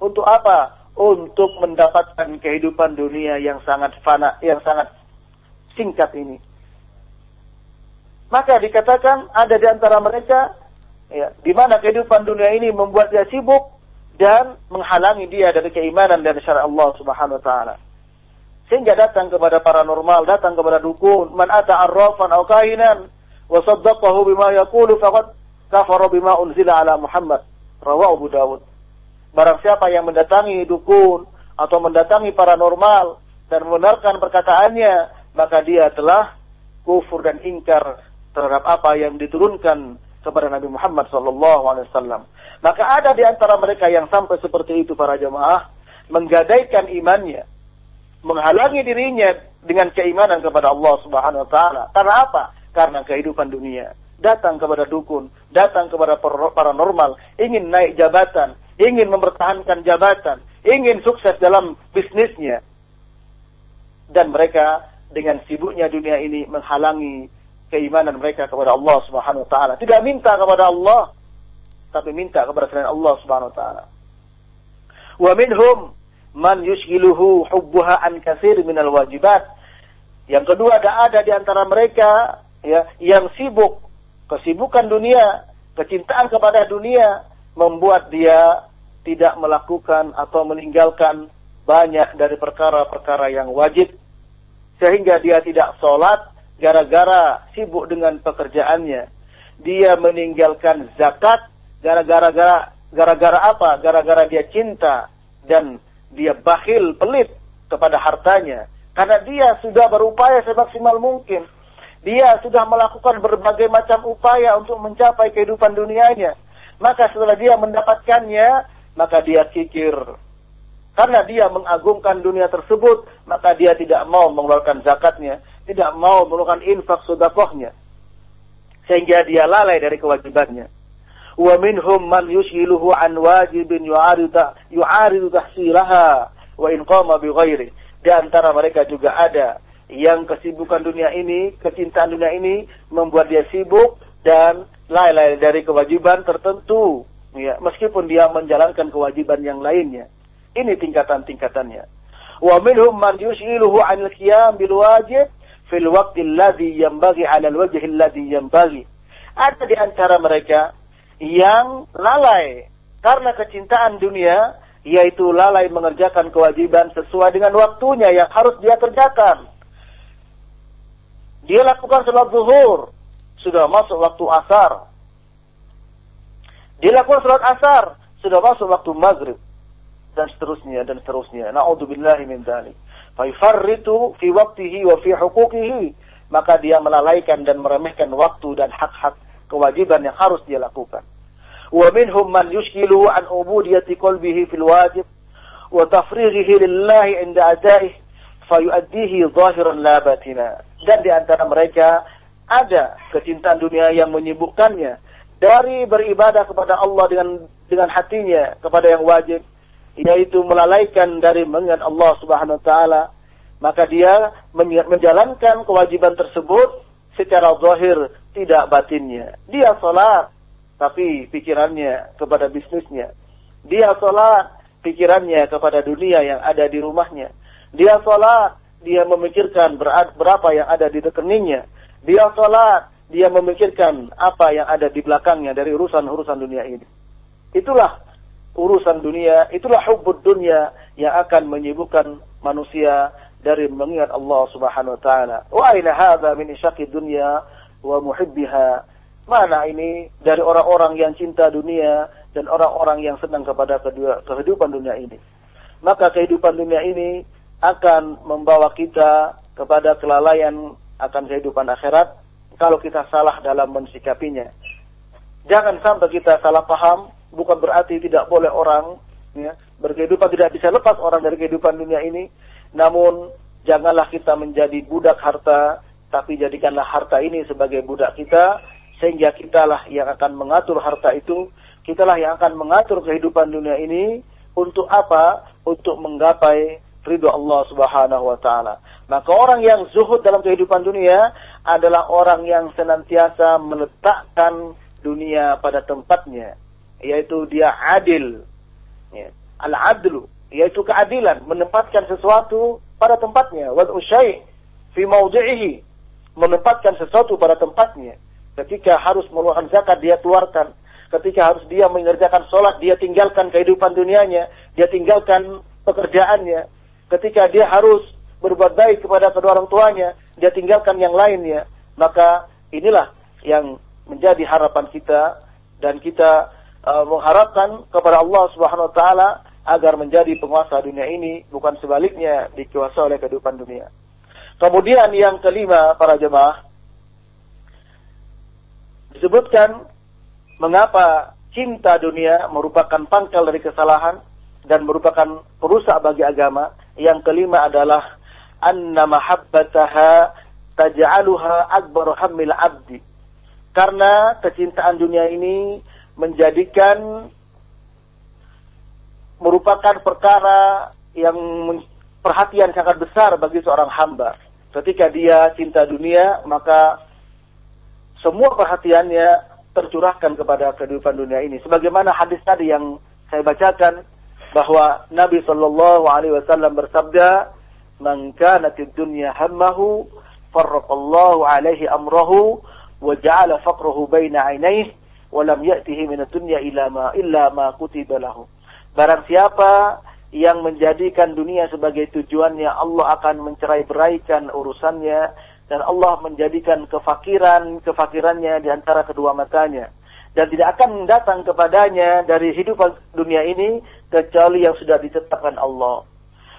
Untuk apa? Untuk mendapatkan kehidupan dunia yang sangat fana, yang sangat singkat ini. Maka dikatakan ada di antara mereka ya, di mana kehidupan dunia ini membuat dia sibuk dan menghalangi dia dari keimanan dan syariat Allah Subhanahu wa taala. Sehingga datang kepada paranormal, datang kepada dukun, man ata arrafan aw kahinan wa saddaqahu bima yaqulu faqad kafara bima unzila ala Muhammad. Rawahu Abu Dawud. Barang siapa yang mendatangi dukun atau mendatangi paranormal dan membenarkan perkataannya, maka dia telah kufur dan ingkar terhadap apa yang diturunkan kepada Nabi Muhammad SAW. Maka ada di antara mereka yang sampai seperti itu para jemaah menggadaikan imannya, menghalangi dirinya dengan keimanan kepada Allah Subhanahu wa taala. Karena apa? Karena kehidupan dunia datang kepada dukun, datang kepada paranormal, ingin naik jabatan, ingin mempertahankan jabatan, ingin sukses dalam bisnisnya. Dan mereka dengan sibuknya dunia ini menghalangi keimanan mereka kepada Allah Subhanahu wa taala. Tidak minta kepada Allah, tapi minta kepada selain Allah Subhanahu wa taala. Wa minhum man yushghiluhu hubbuha an katsir minal wajibat. Yang kedua ada ada di antara mereka ya yang sibuk Kesibukan dunia, kecintaan kepada dunia membuat dia tidak melakukan atau meninggalkan banyak dari perkara-perkara yang wajib sehingga dia tidak sholat gara-gara sibuk dengan pekerjaannya. Dia meninggalkan zakat gara-gara gara-gara apa? Gara-gara dia cinta dan dia bakhil pelit kepada hartanya karena dia sudah berupaya semaksimal mungkin dia sudah melakukan berbagai macam upaya untuk mencapai kehidupan dunianya. Maka setelah dia mendapatkannya, maka dia kikir. Karena dia mengagungkan dunia tersebut, maka dia tidak mau mengeluarkan zakatnya, tidak mau melakukan infak sudakohnya. Sehingga dia lalai dari kewajibannya. Wa minhum man yushiluhu an wajibin yu'aridu tahsilaha wa in qama bi ghairi. Di antara mereka juga ada yang kesibukan dunia ini, kecintaan dunia ini membuat dia sibuk dan lain-lain dari kewajiban tertentu. Ya, meskipun dia menjalankan kewajiban yang lainnya. Ini tingkatan-tingkatannya. Wa minhum man yus'iluhu 'anil qiyam bil wajib fil waqti alladhi yanbaghi 'ala al-wajhi alladhi yanbaghi. Ada di antara mereka yang lalai karena kecintaan dunia yaitu lalai mengerjakan kewajiban sesuai dengan waktunya yang harus dia kerjakan. Dia lakukan sholat zuhur, sudah masuk waktu asar. Dia lakukan sholat asar, sudah masuk waktu maghrib. Dan seterusnya, dan seterusnya. Na'udzubillahi min dhalik. Faifarritu fi waktihi wa fi hukukihi. Maka dia melalaikan dan meremehkan waktu dan hak-hak kewajiban yang harus dia lakukan. Wa minhum man yushkilu an ubudiyati qalbihi fil wajib wa tafrighihi lillahi inda adaih fayuaddihi zahiran la batina. Dan di antara mereka ada kecintaan dunia yang menyibukkannya dari beribadah kepada Allah dengan dengan hatinya kepada yang wajib yaitu melalaikan dari mengingat Allah Subhanahu wa taala maka dia menjalankan kewajiban tersebut secara zahir tidak batinnya. Dia salat tapi pikirannya kepada bisnisnya. Dia salat pikirannya kepada dunia yang ada di rumahnya. Dia salat dia memikirkan berapa yang ada di rekeningnya. Dia sholat, dia memikirkan apa yang ada di belakangnya dari urusan-urusan dunia ini. Itulah urusan dunia, itulah hubbud dunia yang akan menyibukkan manusia dari mengingat Allah Subhanahu wa taala. Wa aina hadza min isyaqi dunya wa muhibbiha? Mana ini dari orang-orang yang cinta dunia dan orang-orang yang senang kepada kedua, kehidupan dunia ini. Maka kehidupan dunia ini akan membawa kita kepada kelalaian akan kehidupan akhirat kalau kita salah dalam mensikapinya. Jangan sampai kita salah paham, bukan berarti tidak boleh orang ya, berkehidupan tidak bisa lepas orang dari kehidupan dunia ini. Namun janganlah kita menjadi budak harta, tapi jadikanlah harta ini sebagai budak kita, sehingga kitalah yang akan mengatur harta itu, kitalah yang akan mengatur kehidupan dunia ini untuk apa? Untuk menggapai ridho Allah Subhanahu wa taala. Maka orang yang zuhud dalam kehidupan dunia adalah orang yang senantiasa meletakkan dunia pada tempatnya, yaitu dia adil. Ya. Al-adlu, yaitu keadilan, menempatkan sesuatu pada tempatnya. Wal usyai fi mawdi'ihi, menempatkan sesuatu pada tempatnya. Ketika harus mengeluarkan zakat dia keluarkan. Ketika harus dia mengerjakan sholat, dia tinggalkan kehidupan dunianya, dia tinggalkan pekerjaannya, ketika dia harus berbuat baik kepada kedua orang tuanya, dia tinggalkan yang lainnya, maka inilah yang menjadi harapan kita dan kita uh, mengharapkan kepada Allah Subhanahu wa taala agar menjadi penguasa dunia ini bukan sebaliknya dikuasai oleh kehidupan dunia. Kemudian yang kelima para jemaah disebutkan mengapa cinta dunia merupakan pangkal dari kesalahan dan merupakan perusak bagi agama yang kelima adalah anna mahabbataha taj'aluha akbar hammil abdi. Karena kecintaan dunia ini menjadikan merupakan perkara yang perhatian sangat besar bagi seorang hamba. Ketika dia cinta dunia, maka semua perhatiannya tercurahkan kepada kehidupan dunia ini. Sebagaimana hadis tadi yang saya bacakan, bahwa Nabi Shallallahu Alaihi Wasallam bersabda, "Man kanatid dunya hammahu, farraqallahu alaihi amrahu, wa ja'ala faqruhu baina 'ainaihi, wa lam ya'tihi min dunya illa ma illa ma kutiba lahu." Barang siapa yang menjadikan dunia sebagai tujuannya, Allah akan mencerai-beraikan urusannya dan Allah menjadikan kefakiran kefakirannya di antara kedua matanya dan tidak akan datang kepadanya dari hidup dunia ini kecuali yang sudah ditetapkan Allah.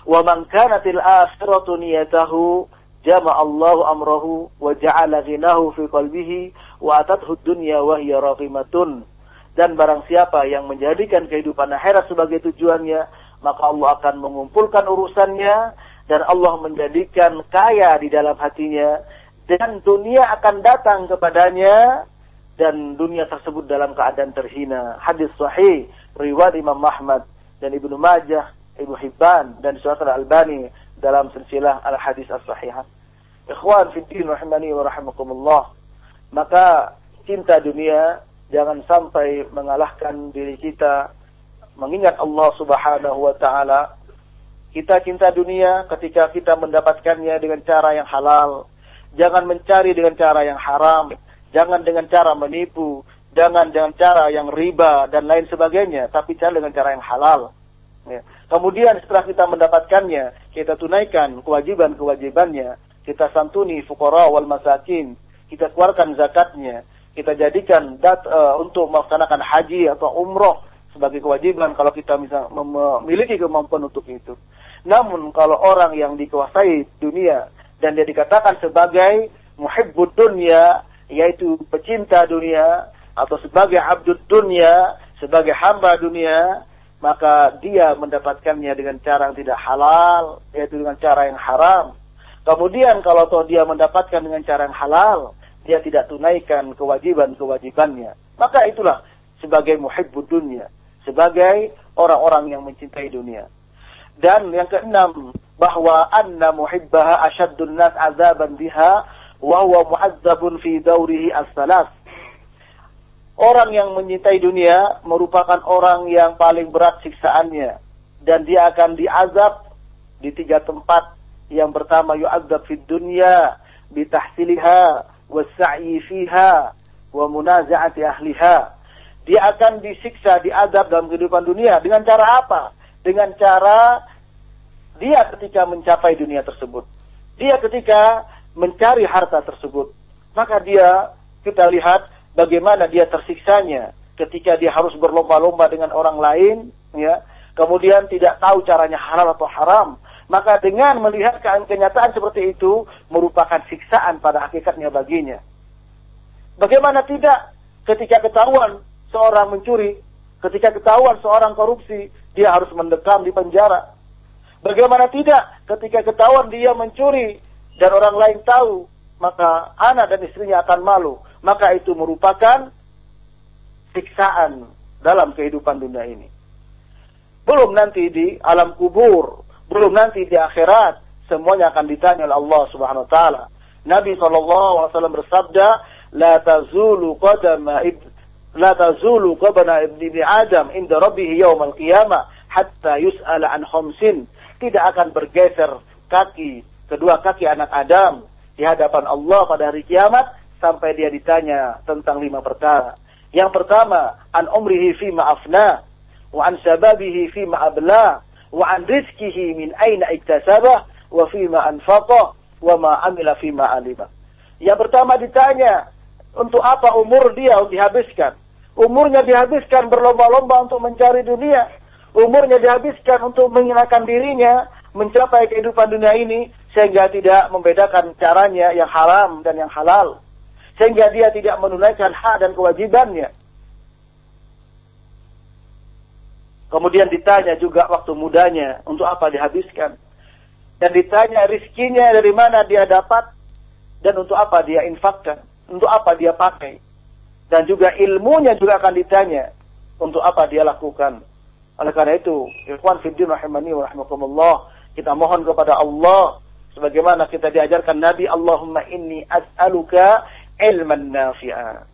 Wa man kanatil akhiratu niyatahu jama Allahu amrahu wa ja'ala ghinahu fi qalbihi wa atathu dunya wa hiya raqimatun. Dan barang siapa yang menjadikan kehidupan akhirat sebagai tujuannya, maka Allah akan mengumpulkan urusannya dan Allah menjadikan kaya di dalam hatinya dan dunia akan datang kepadanya dan dunia tersebut dalam keadaan terhina. Hadis sahih riwayat Imam Ahmad dan Ibnu Majah, Ibnu Hibban dan Syaikhul Albani dalam silsilah al-hadis as-sahihah. Ikhwan fi din rahimani wa rahimakumullah. Maka cinta dunia jangan sampai mengalahkan diri kita mengingat Allah Subhanahu wa taala. Kita cinta dunia ketika kita mendapatkannya dengan cara yang halal. Jangan mencari dengan cara yang haram, jangan dengan cara menipu, jangan dengan cara yang riba dan lain sebagainya, tapi cari dengan cara yang halal. Ya. Kemudian setelah kita mendapatkannya, kita tunaikan kewajiban-kewajibannya, kita santuni fukara wal masakin, kita keluarkan zakatnya, kita jadikan dat uh, untuk melaksanakan haji atau umroh sebagai kewajiban kalau kita bisa memiliki kemampuan untuk itu. Namun kalau orang yang dikuasai dunia dan dia dikatakan sebagai muhibbud dunia yaitu pecinta dunia atau sebagai abdud dunia, sebagai hamba dunia, maka dia mendapatkannya dengan cara yang tidak halal, yaitu dengan cara yang haram. Kemudian kalau toh dia mendapatkan dengan cara yang halal, dia tidak tunaikan kewajiban-kewajibannya. Maka itulah sebagai muhibbud dunia, sebagai orang-orang yang mencintai dunia. Dan yang keenam, bahwa anna muhibbaha asyaddun nas azaban biha wa huwa mu'azzabun fi daurihi as-salas. Orang yang mencintai dunia merupakan orang yang paling berat siksaannya dan dia akan diazab di tiga tempat. Yang pertama yu'adzab fid dunya bitahsiliha wassa'i fiha wa munaza'ati ahliha. Dia akan disiksa, diadab dalam kehidupan dunia dengan cara apa? Dengan cara dia ketika mencapai dunia tersebut. Dia ketika mencari harta tersebut. Maka dia kita lihat bagaimana dia tersiksanya ketika dia harus berlomba-lomba dengan orang lain, ya. Kemudian tidak tahu caranya halal atau haram, maka dengan melihat kenyataan seperti itu merupakan siksaan pada hakikatnya baginya. Bagaimana tidak ketika ketahuan seorang mencuri, ketika ketahuan seorang korupsi, dia harus mendekam di penjara. Bagaimana tidak ketika ketahuan dia mencuri dan orang lain tahu, maka anak dan istrinya akan malu. Maka itu merupakan siksaan dalam kehidupan dunia ini. Belum nanti di alam kubur, belum nanti di akhirat semuanya akan ditanya oleh Allah Subhanahu wa taala. Nabi SAW bersabda, "La tazulu qadama ibn la tazulu qadama ibni Adam inda rabbih yawm al-qiyamah hatta yus'ala an khamsin." Tidak akan bergeser kaki kedua kaki anak Adam di hadapan Allah pada hari kiamat sampai dia ditanya tentang lima perkara. Yang pertama, an umrihi fi ma'afna, wa an sababihi fi ma'abla, wa an rizkihi min aina iktasabah wa fima anfaqa wa ma amila fima alima. Yang pertama ditanya, untuk apa umur dia dihabiskan? Umurnya dihabiskan berlomba-lomba untuk mencari dunia. Umurnya dihabiskan untuk menghinakan dirinya, mencapai kehidupan dunia ini, sehingga tidak membedakan caranya yang haram dan yang halal. Sehingga dia tidak menunaikan hak dan kewajibannya. Kemudian ditanya juga waktu mudanya untuk apa dihabiskan. Dan ditanya rizkinya dari mana dia dapat dan untuk apa dia infakkan, untuk apa dia pakai. Dan juga ilmunya juga akan ditanya untuk apa dia lakukan. Oleh karena itu, ikhwan fiddin rahimani wa rahmakumullah, kita mohon kepada Allah sebagaimana kita diajarkan Nabi Allahumma inni as'aluka ilman nafi'a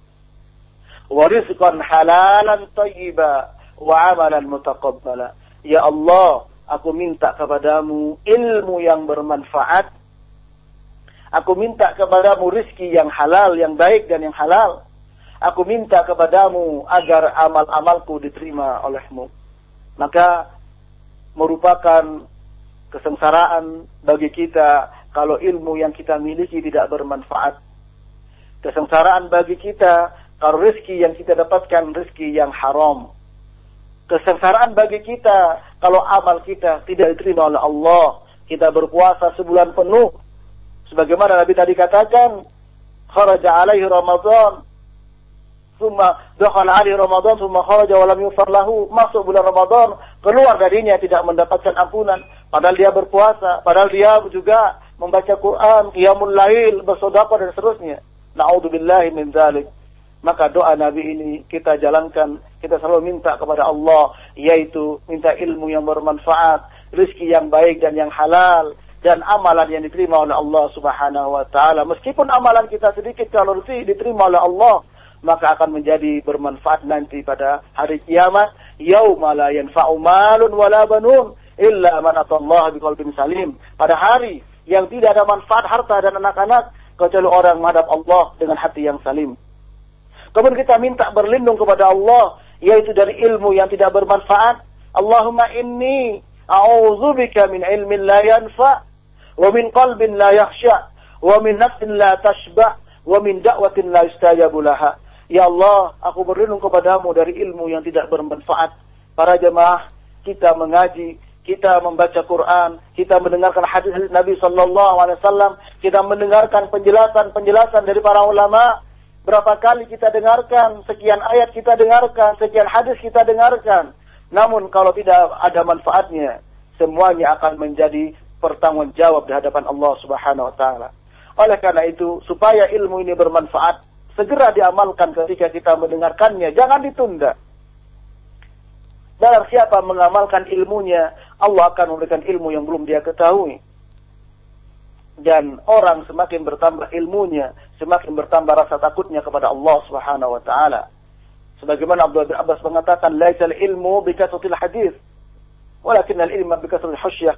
wa rizqan halalan tayyiba wa amalan mutaqabbala. Ya Allah, aku minta kepadamu ilmu yang bermanfaat. Aku minta kepadamu rizki yang halal, yang baik dan yang halal. Aku minta kepadamu agar amal-amalku diterima olehmu. Maka merupakan kesengsaraan bagi kita kalau ilmu yang kita miliki tidak bermanfaat. Kesengsaraan bagi kita kalau rezeki yang kita dapatkan rezeki yang haram kesengsaraan bagi kita kalau amal kita tidak diterima oleh Allah. Kita berpuasa sebulan penuh. Sebagaimana Nabi tadi katakan, kharaja alaihi Ramadan, summa dakhala alaihi Ramadan, summa kharaja wa lam lahu. Masuk bulan Ramadan, keluar darinya tidak mendapatkan ampunan. Padahal dia berpuasa, padahal dia juga membaca Quran, qiyamul lail, bersedekah dan seterusnya. Na'udzubillahi min dzalik maka doa Nabi ini kita jalankan, kita selalu minta kepada Allah, yaitu minta ilmu yang bermanfaat, rezeki yang baik dan yang halal, dan amalan yang diterima oleh Allah Subhanahu wa taala. Meskipun amalan kita sedikit kalau diterima oleh Allah, maka akan menjadi bermanfaat nanti pada hari kiamat Yauma la yanfa'u malun wala banun illa man atallaha biqalbin salim. Pada hari yang tidak ada manfaat harta dan anak-anak kecuali orang menghadap Allah dengan hati yang salim. Kemudian kita minta berlindung kepada Allah yaitu dari ilmu yang tidak bermanfaat. Allahumma inni a'udzubika min ilmin la yanfa wa min qalbin la yakhsha wa min nafsin la tashba wa min da'watin la yustajabu laha. Ya Allah, aku berlindung kepadamu dari ilmu yang tidak bermanfaat. Para jemaah, kita mengaji, kita membaca Quran, kita mendengarkan hadis-hadis Nabi Sallallahu Alaihi Wasallam, kita mendengarkan penjelasan-penjelasan dari para ulama. Berapa kali kita dengarkan, sekian ayat kita dengarkan, sekian hadis kita dengarkan. Namun kalau tidak ada manfaatnya, semuanya akan menjadi pertanggung jawab di hadapan Allah Subhanahu Wa Taala. Oleh karena itu, supaya ilmu ini bermanfaat, segera diamalkan ketika kita mendengarkannya, jangan ditunda. Barang siapa mengamalkan ilmunya, Allah akan memberikan ilmu yang belum dia ketahui. Dan orang semakin bertambah ilmunya, semakin bertambah rasa takutnya kepada Allah Subhanahu wa taala. Sebagaimana Abdullah Abbas mengatakan, "Laisal ilmu bikasatil hadis, walakin al-ilmu bikasatil husyah."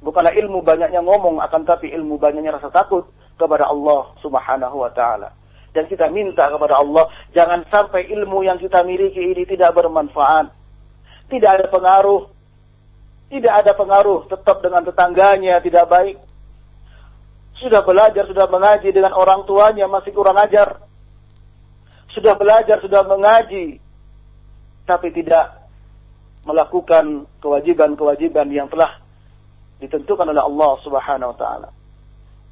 Bukanlah ilmu banyaknya ngomong, akan tapi ilmu banyaknya rasa takut kepada Allah Subhanahu wa taala. Dan kita minta kepada Allah, jangan sampai ilmu yang kita miliki ini tidak bermanfaat. Tidak ada pengaruh tidak ada pengaruh, tetap dengan tetangganya tidak baik. Sudah belajar, sudah mengaji dengan orang tuanya masih kurang ajar. Sudah belajar, sudah mengaji, tapi tidak melakukan kewajiban-kewajiban yang telah ditentukan oleh Allah Subhanahu wa taala.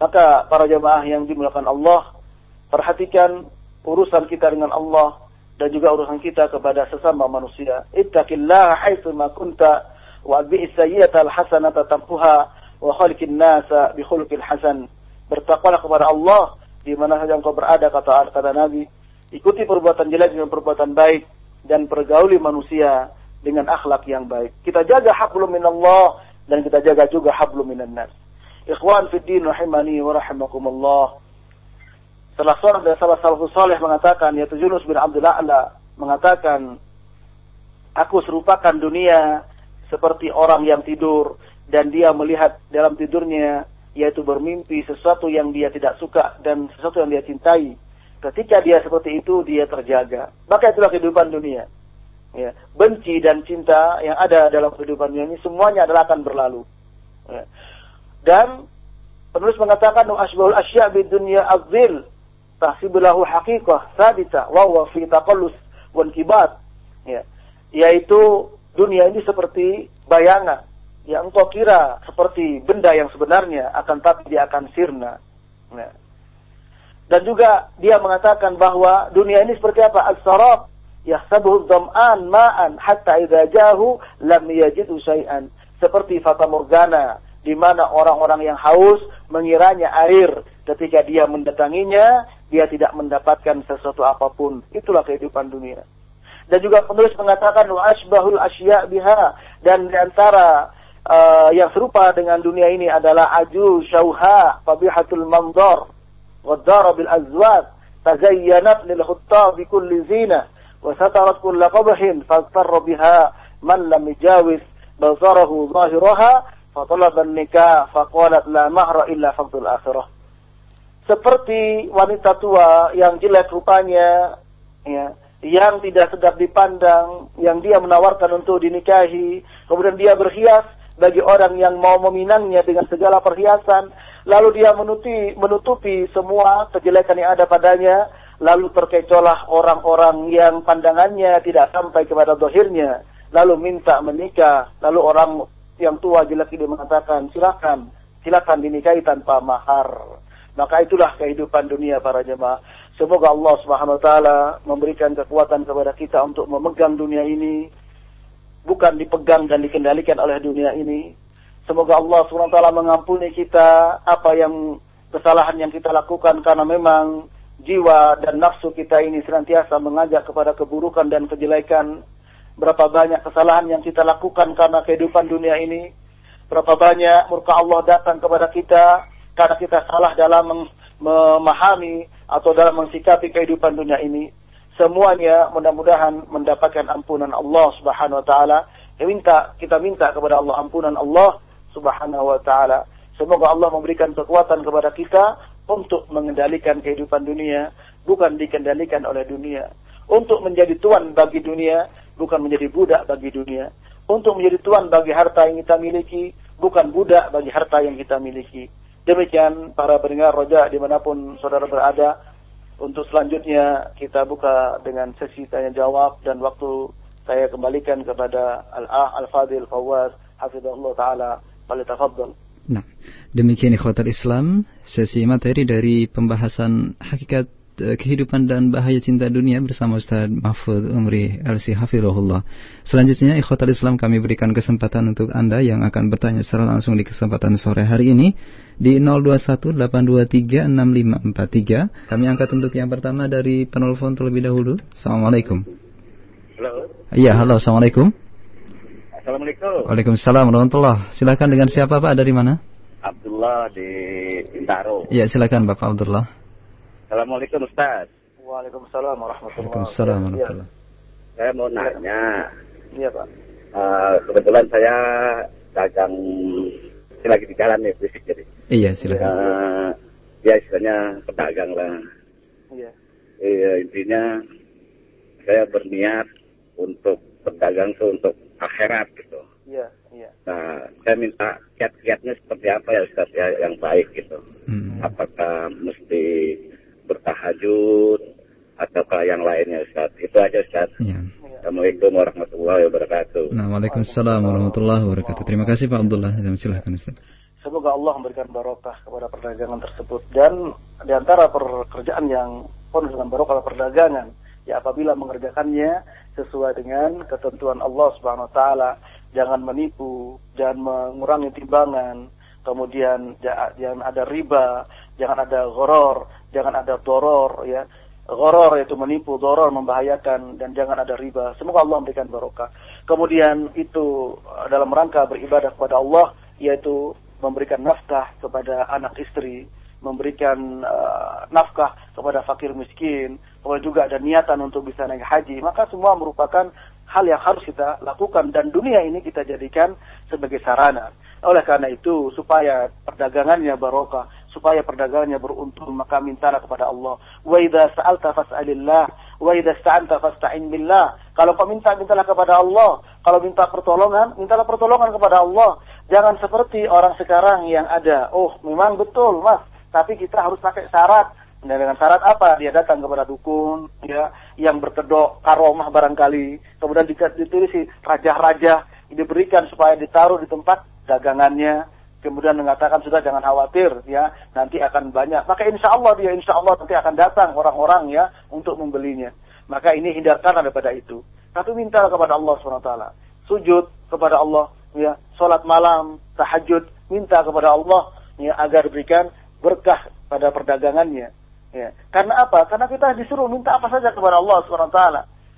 Maka para jemaah yang dimuliakan Allah, perhatikan urusan kita dengan Allah dan juga urusan kita kepada sesama manusia. Ittaqillah haitsu ma kunta wa atbi'is sayyi'ata al-hasanata tamhuha wa khaliqin nasa bi khuluqil hasan. Bertakwalah kepada Allah di mana saja engkau berada kata kata Nabi. Ikuti perbuatan jelek dengan perbuatan baik dan pergauli manusia dengan akhlak yang baik. Kita jaga hablum minallah dan kita jaga juga hablum minannas. Ikhwan fid din rahimani wa rahimakumullah salah seorang dari salah salafus saleh mengatakan yaitu Yunus bin Abdul A'la mengatakan aku serupakan dunia seperti orang yang tidur dan dia melihat dalam tidurnya yaitu bermimpi sesuatu yang dia tidak suka dan sesuatu yang dia cintai. Ketika dia seperti itu dia terjaga. Maka itulah kehidupan dunia. Ya, benci dan cinta yang ada dalam kehidupan dunia ini semuanya adalah akan berlalu. Ya. Dan penulis mengatakan asbahul asya bid dunya azil tahsibulahu haqiqah sabita wa huwa fi taqallus wal kibat. Ya. Yaitu dunia ini seperti bayangan yang engkau kira seperti benda yang sebenarnya akan tapi dia akan sirna. Nah. Dan juga dia mengatakan bahwa dunia ini seperti apa? Al-sarab yahsabuhu dham'an ma'an hatta idza jahu lam yajidu syai'an. Seperti fata morgana di mana orang-orang yang haus mengiranya air ketika dia mendatanginya dia tidak mendapatkan sesuatu apa pun. Itulah kehidupan dunia. Dan juga penulis mengatakan wa asbahul asya biha dan di antara uh, yang serupa dengan dunia ini adalah aju syauha fabihatul mandar wa bil azwat tazayyanat lil khutta bi kulli zina wa satarat kull qabhin biha man lam yajawis basarahu zahiraha fatalaba nikah faqalat la mahra illa faqdul akhirah seperti wanita tua yang jelek rupanya ya yang tidak sedap dipandang, yang dia menawarkan untuk dinikahi, kemudian dia berhias bagi orang yang mau meminangnya dengan segala perhiasan, lalu dia menutupi, menutupi semua kejelekan yang ada padanya, lalu terkecolah orang-orang yang pandangannya tidak sampai kepada dohirnya, lalu minta menikah, lalu orang yang tua jelek ini mengatakan, silakan, silakan dinikahi tanpa mahar. Maka itulah kehidupan dunia para jemaah. Semoga Allah Subhanahu wa taala memberikan kekuatan kepada kita untuk memegang dunia ini bukan dipegang dan dikendalikan oleh dunia ini. Semoga Allah Subhanahu wa taala mengampuni kita apa yang kesalahan yang kita lakukan karena memang jiwa dan nafsu kita ini senantiasa mengajak kepada keburukan dan kejelekan. Berapa banyak kesalahan yang kita lakukan karena kehidupan dunia ini. Berapa banyak murka Allah datang kepada kita karena kita salah dalam memahami atau dalam mensikapi kehidupan dunia ini. semuanya mudah-mudahan mendapatkan ampunan Allah Subhanahu wa taala. Kita minta kita minta kepada Allah ampunan Allah Subhanahu wa taala. Semoga Allah memberikan kekuatan kepada kita untuk mengendalikan kehidupan dunia, bukan dikendalikan oleh dunia. Untuk menjadi tuan bagi dunia, bukan menjadi budak bagi dunia. Untuk menjadi tuan bagi harta yang kita miliki, bukan budak bagi harta yang kita miliki. Demikian para pendengar roja di mana pun saudara berada. Untuk selanjutnya kita buka dengan sesi tanya jawab dan waktu saya kembalikan kepada Al-Ah Al-Fadil Fawaz Hafizahullah Ta'ala. Falitafadzal.
Nah, demikian ikhwatal Islam, sesi materi dari pembahasan hakikat kehidupan dan bahaya cinta dunia bersama Ustaz Mahfud Umri LC Hafirullah. Selanjutnya ikhwatal Islam kami berikan kesempatan untuk Anda yang akan bertanya secara langsung di kesempatan sore hari ini di 0218236543. Kami angkat untuk yang pertama dari penelpon terlebih dahulu. Assalamualaikum.
Halo.
Iya, halo. Assalamualaikum.
Assalamualaikum.
Waalaikumsalam warahmatullahi Silakan dengan siapa Pak? Dari mana?
Abdullah di Bintaro.
Iya, silakan Bapak Abdullah.
Assalamualaikum Ustaz.
Waalaikumsalam warahmatullahi
Waalaikumsalam warahmatullahi
Saya mau nanya.
Iya, Pak.
Uh, kebetulan saya dagang ini lagi di jalan nih berisik jadi.
Iya, silakan.
Uh, ya istilahnya pedagang lah.
Iya.
Iya intinya saya berniat untuk berdagang tuh untuk akhirat gitu.
Iya, iya.
Nah, saya minta kiat-kiatnya seperti apa ya Ustaz ya yang baik gitu.
Hmm.
Apakah mesti bertahajud ataukah yang lainnya Ustaz? Itu aja Ustaz.
Iya.
Assalamualaikum warahmatullahi wabarakatuh.
Nah, Waalaikumsalam warahmatullahi wabarakatuh. Terima kasih Pak Abdullah. Silahkan Ustaz.
Semoga Allah memberikan barokah kepada perdagangan tersebut dan di antara pekerjaan yang penuh dengan barokah perdagangan ya apabila mengerjakannya sesuai dengan ketentuan Allah Subhanahu wa taala jangan menipu jangan mengurangi timbangan kemudian jangan ada riba jangan ada goror jangan ada doror ya. Goror itu menipu doror membahayakan dan jangan ada riba. Semoga Allah memberikan barokah. Kemudian itu dalam rangka beribadah kepada Allah yaitu memberikan nafkah kepada anak istri, memberikan uh, nafkah kepada fakir miskin, kemudian juga ada niatan untuk bisa naik haji, maka semua merupakan hal yang harus kita lakukan dan dunia ini kita jadikan sebagai sarana. Oleh karena itu, supaya perdagangannya barokah, supaya perdagangannya beruntung, maka mintalah kepada Allah. Wa idza sa'alta fas'alillah, wa idza sta'anta fasta'in billah. Kalau kau minta, mintalah kepada Allah. Kalau minta pertolongan, mintalah pertolongan kepada Allah. Jangan seperti orang sekarang yang ada. Oh, memang betul, Mas. Tapi kita harus pakai syarat. Dan dengan syarat apa? Dia datang kepada dukun, ya, yang berkedok karomah barangkali. Kemudian ditulis raja-raja diberikan supaya ditaruh di tempat dagangannya. Kemudian mengatakan sudah jangan khawatir, ya, nanti akan banyak. Maka insya Allah dia insya Allah nanti akan datang orang-orang ya untuk membelinya. Maka ini hindarkan daripada itu. Tapi minta kepada Allah swt. Sujud kepada Allah, ya, sholat malam, tahajud, minta kepada Allah ya, agar berikan berkah pada perdagangannya. Ya. Karena apa? Karena kita disuruh minta apa saja kepada Allah swt.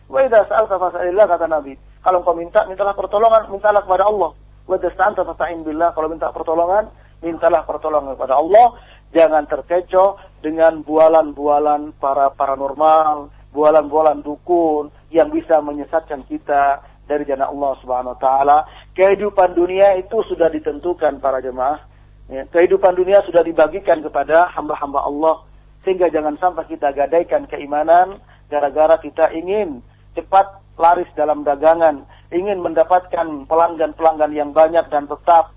Wa idza sa'alta kata Nabi. Kalau kau minta, mintalah pertolongan, mintalah kepada Allah. Wa dasta'anta billah. Kalau minta pertolongan, mintalah pertolongan kepada Allah. Jangan terkecoh dengan bualan-bualan para paranormal, bualan-bualan dukun yang bisa menyesatkan kita dari jalan Allah Subhanahu wa taala. Kehidupan dunia itu sudah ditentukan para jemaah. Ya, kehidupan dunia sudah dibagikan kepada hamba-hamba Allah sehingga jangan sampai kita gadaikan keimanan gara-gara kita ingin cepat laris dalam dagangan, ingin mendapatkan pelanggan-pelanggan yang banyak dan tetap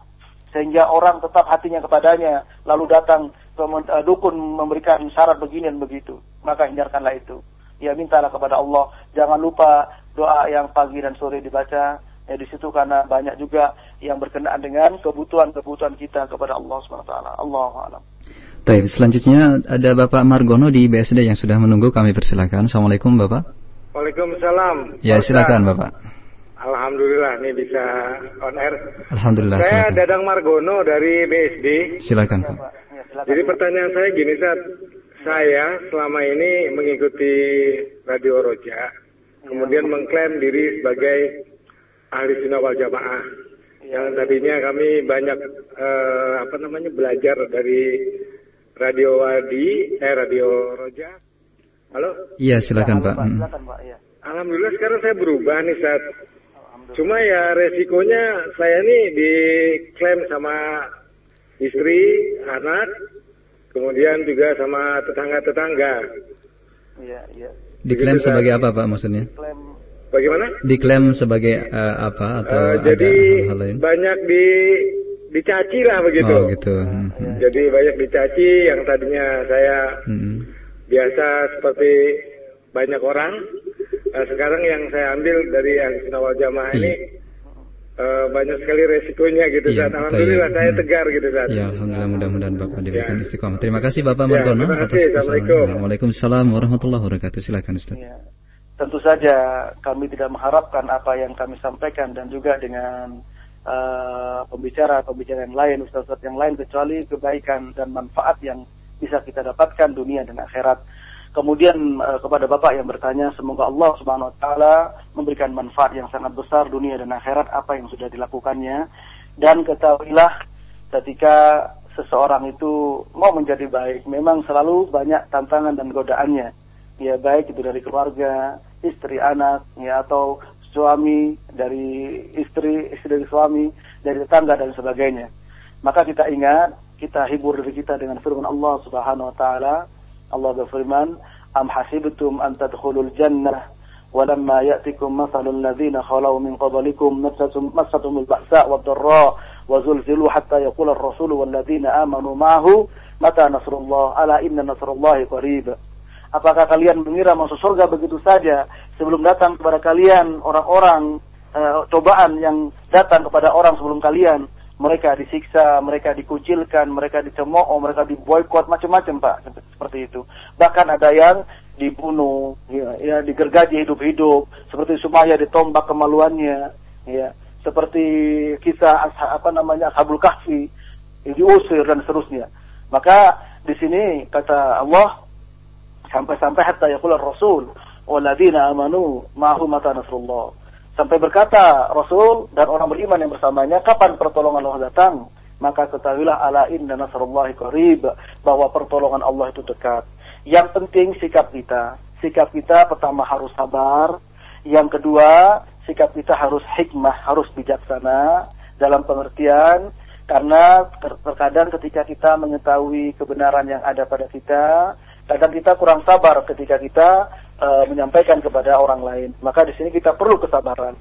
sehingga orang tetap hatinya kepadanya lalu datang ke dukun memberikan syarat begini dan begitu maka hindarkanlah itu ya mintalah kepada Allah jangan lupa doa yang pagi dan sore dibaca ya di situ karena banyak juga yang berkenaan dengan kebutuhan-kebutuhan kita kepada Allah SWT. Allah alam.
Baik, selanjutnya ada Bapak Margono di BSD yang sudah menunggu kami persilakan. Assalamualaikum Bapak.
Waalaikumsalam.
Ya, silakan Bapak.
Alhamdulillah nih bisa on air.
Alhamdulillah.
Saya
silakan.
Dadang Margono dari BSD.
Silakan Pak.
Silakan.
Jadi pertanyaan saya gini saat saya selama ini mengikuti Radio Roja, kemudian mengklaim diri sebagai ahli sunnah wal jamaah. Yang tadinya kami banyak eh, apa namanya belajar dari Radio Wadi, eh Radio Roja. Halo?
Iya, silakan Pak.
Silakan Pak, ya.
Alhamdulillah sekarang saya berubah nih saat Cuma ya resikonya saya nih diklaim sama istri, anak, kemudian juga sama tetangga-tetangga.
Iya, iya.
Diklaim
Begitu,
sebagai apa Pak maksudnya?
Klaim
Bagaimana?
Diklaim sebagai eh, apa atau ada
jadi
hal lain?
banyak di dicaci lah begitu.
Oh gitu. Hmm, hmm.
Jadi banyak dicaci yang tadinya saya
Hmm.
biasa seperti banyak orang. Eh, sekarang yang saya ambil dari ahli sunnah wal jamaah ini eh, banyak sekali resikonya gitu
Iya,
Zat. Alhamdulillah
baik.
saya
Hmm.
tegar gitu Zat.
Ya, alhamdulillah mudah-mudahan Bapak diberikan
Ya.
istiqomah. Terima kasih Bapak
Ya,
Margono
terima
atas.
Assalamualaikum.
kesalahan. Waalaikumsalam warahmatullahi wabarakatuh. Silakan Ustaz.
Ya. Tentu saja kami tidak mengharapkan apa yang kami sampaikan dan juga dengan eh, pembicara-pembicara yang lain, ustaz-ustaz yang lain kecuali kebaikan dan manfaat yang bisa kita dapatkan dunia dan akhirat. Kemudian eh, kepada Bapak yang bertanya, semoga Allah Subhanahu wa taala memberikan manfaat yang sangat besar dunia dan akhirat apa yang sudah dilakukannya dan ketahuilah ketika seseorang itu mau menjadi baik, memang selalu banyak tantangan dan godaannya. Ya baik itu dari keluarga, istri, anak, ya atau suami dari istri, istri dari suami, dari tetangga dan sebagainya. Maka kita ingat, kita hibur diri kita dengan firman Allah Subhanahu wa taala. Allah berfirman, "Am hasibtum an tadkhulul jannah ولما يأتكم مثل الذين خلوا من قبلكم مستهم مستهم البأساء والضراء وزلزلوا حتى يقول الرسول والذين آمنوا معه متى نصر الله ألا إن نصر الله قريب Apakah kalian mengira masuk surga begitu saja sebelum datang kepada kalian orang-orang eh, cobaan yang datang kepada orang sebelum kalian? Mereka disiksa, mereka dikucilkan, mereka dicemooh, mereka diboykot, macam-macam Pak, seperti itu. Bahkan ada yang dibunuh, ya, ya digergaji hidup-hidup, seperti Sumaya ditombak kemaluannya, ya, seperti kisah apa namanya Ashabul Kahfi diusir dan seterusnya. Maka di sini kata Allah sampai-sampai hatta yaqul rasul walladzina amanu ma'hu mata nasrullah. Sampai berkata Rasul dan orang beriman yang bersamanya, kapan pertolongan Allah datang? Maka ketahuilah ala inna nasrullahi qarib bahwa pertolongan Allah itu dekat. Yang penting sikap kita. Sikap kita pertama harus sabar. Yang kedua, sikap kita harus hikmah, harus bijaksana dalam pengertian karena ter- terkadang ketika kita mengetahui kebenaran yang ada pada kita, kadang kita kurang sabar ketika kita eh, menyampaikan kepada orang lain. Maka di sini kita perlu kesabaran.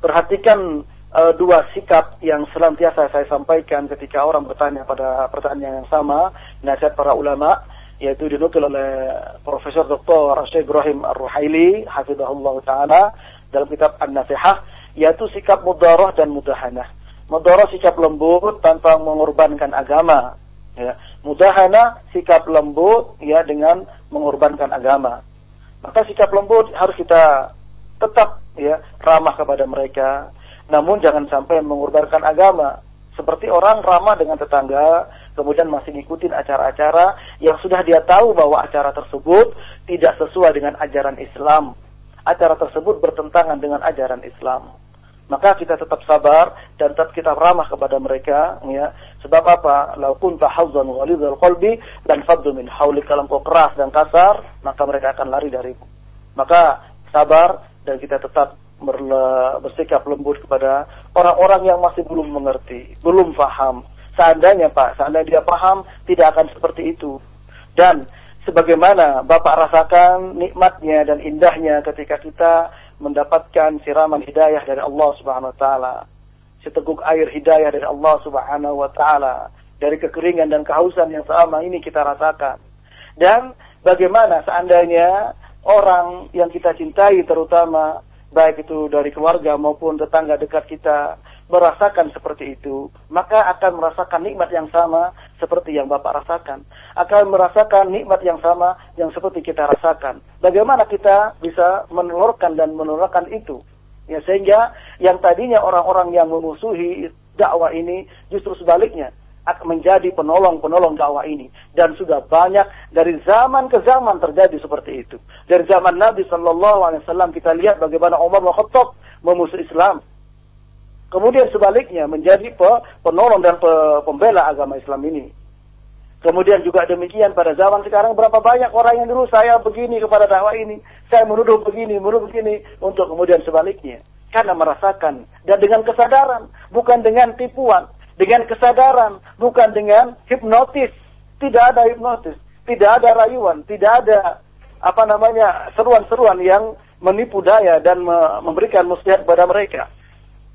Perhatikan eh, dua sikap yang senantiasa saya sampaikan ketika orang bertanya pada pertanyaan yang sama, nasihat para ulama, yaitu dinukil oleh Profesor Dr. Syekh Ibrahim Ar-Ruhaili, hafizahullah taala dalam kitab An-Nasihah, yaitu sikap mudarah dan mudahanah. Mudarah sikap lembut tanpa mengorbankan agama, ya. Mudahana sikap lembut ya dengan mengorbankan agama. Maka sikap lembut harus kita tetap ya ramah kepada mereka, namun jangan sampai mengorbankan agama. Seperti orang ramah dengan tetangga, kemudian masih ngikutin acara-acara yang sudah dia tahu bahwa acara tersebut tidak sesuai dengan ajaran Islam. Acara tersebut bertentangan dengan ajaran Islam. Maka kita tetap sabar dan tetap kita ramah kepada mereka ya. Sebab apa? Lau kunta hazzan walidhal qalbi dan faddu min haulik kalau engkau keras dan kasar, maka mereka akan lari darimu. Maka sabar dan kita tetap bersikap lembut kepada orang-orang yang masih belum mengerti, belum paham. Seandainya Pak, seandainya dia paham, tidak akan seperti itu. Dan sebagaimana Bapak rasakan nikmatnya dan indahnya ketika kita mendapatkan siraman hidayah dari Allah Subhanahu wa taala. Seteguk air hidayah dari Allah Subhanahu wa taala dari kekeringan dan kehausan yang selama ini kita rasakan. Dan bagaimana seandainya orang yang kita cintai terutama baik itu dari keluarga maupun tetangga dekat kita merasakan seperti itu, maka akan merasakan nikmat yang sama seperti yang Bapak rasakan. Akan merasakan nikmat yang sama yang seperti kita rasakan. Bagaimana kita bisa menelurkan dan menelurkan itu? Ya sehingga yang tadinya orang-orang yang memusuhi dakwah ini justru sebaliknya akan menjadi penolong-penolong dakwah ini dan sudah banyak dari zaman ke zaman terjadi seperti itu. Dari zaman Nabi Shallallahu Alaihi Wasallam kita lihat bagaimana Umar bin Khattab memusuhi Islam. Kemudian sebaliknya menjadi pe- penolong dan pe- pembela agama Islam ini. Kemudian juga demikian pada zaman sekarang berapa banyak orang yang dulu saya begini kepada dakwah ini, saya menuduh begini, menuduh begini, untuk kemudian sebaliknya. Karena merasakan dan dengan kesadaran, bukan dengan tipuan, dengan kesadaran, bukan dengan hipnotis. Tidak ada hipnotis, tidak ada rayuan, tidak ada apa namanya seruan-seruan yang menipu daya dan memberikan muslihat kepada mereka.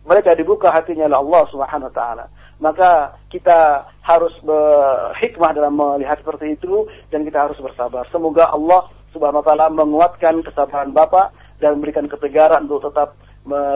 Mereka dibuka hatinya oleh Allah Subhanahu wa taala maka kita harus berhikmah dalam melihat seperti itu dan kita harus bersabar. Semoga Allah Subhanahu wa taala menguatkan kesabaran Bapak dan memberikan ketegaran untuk tetap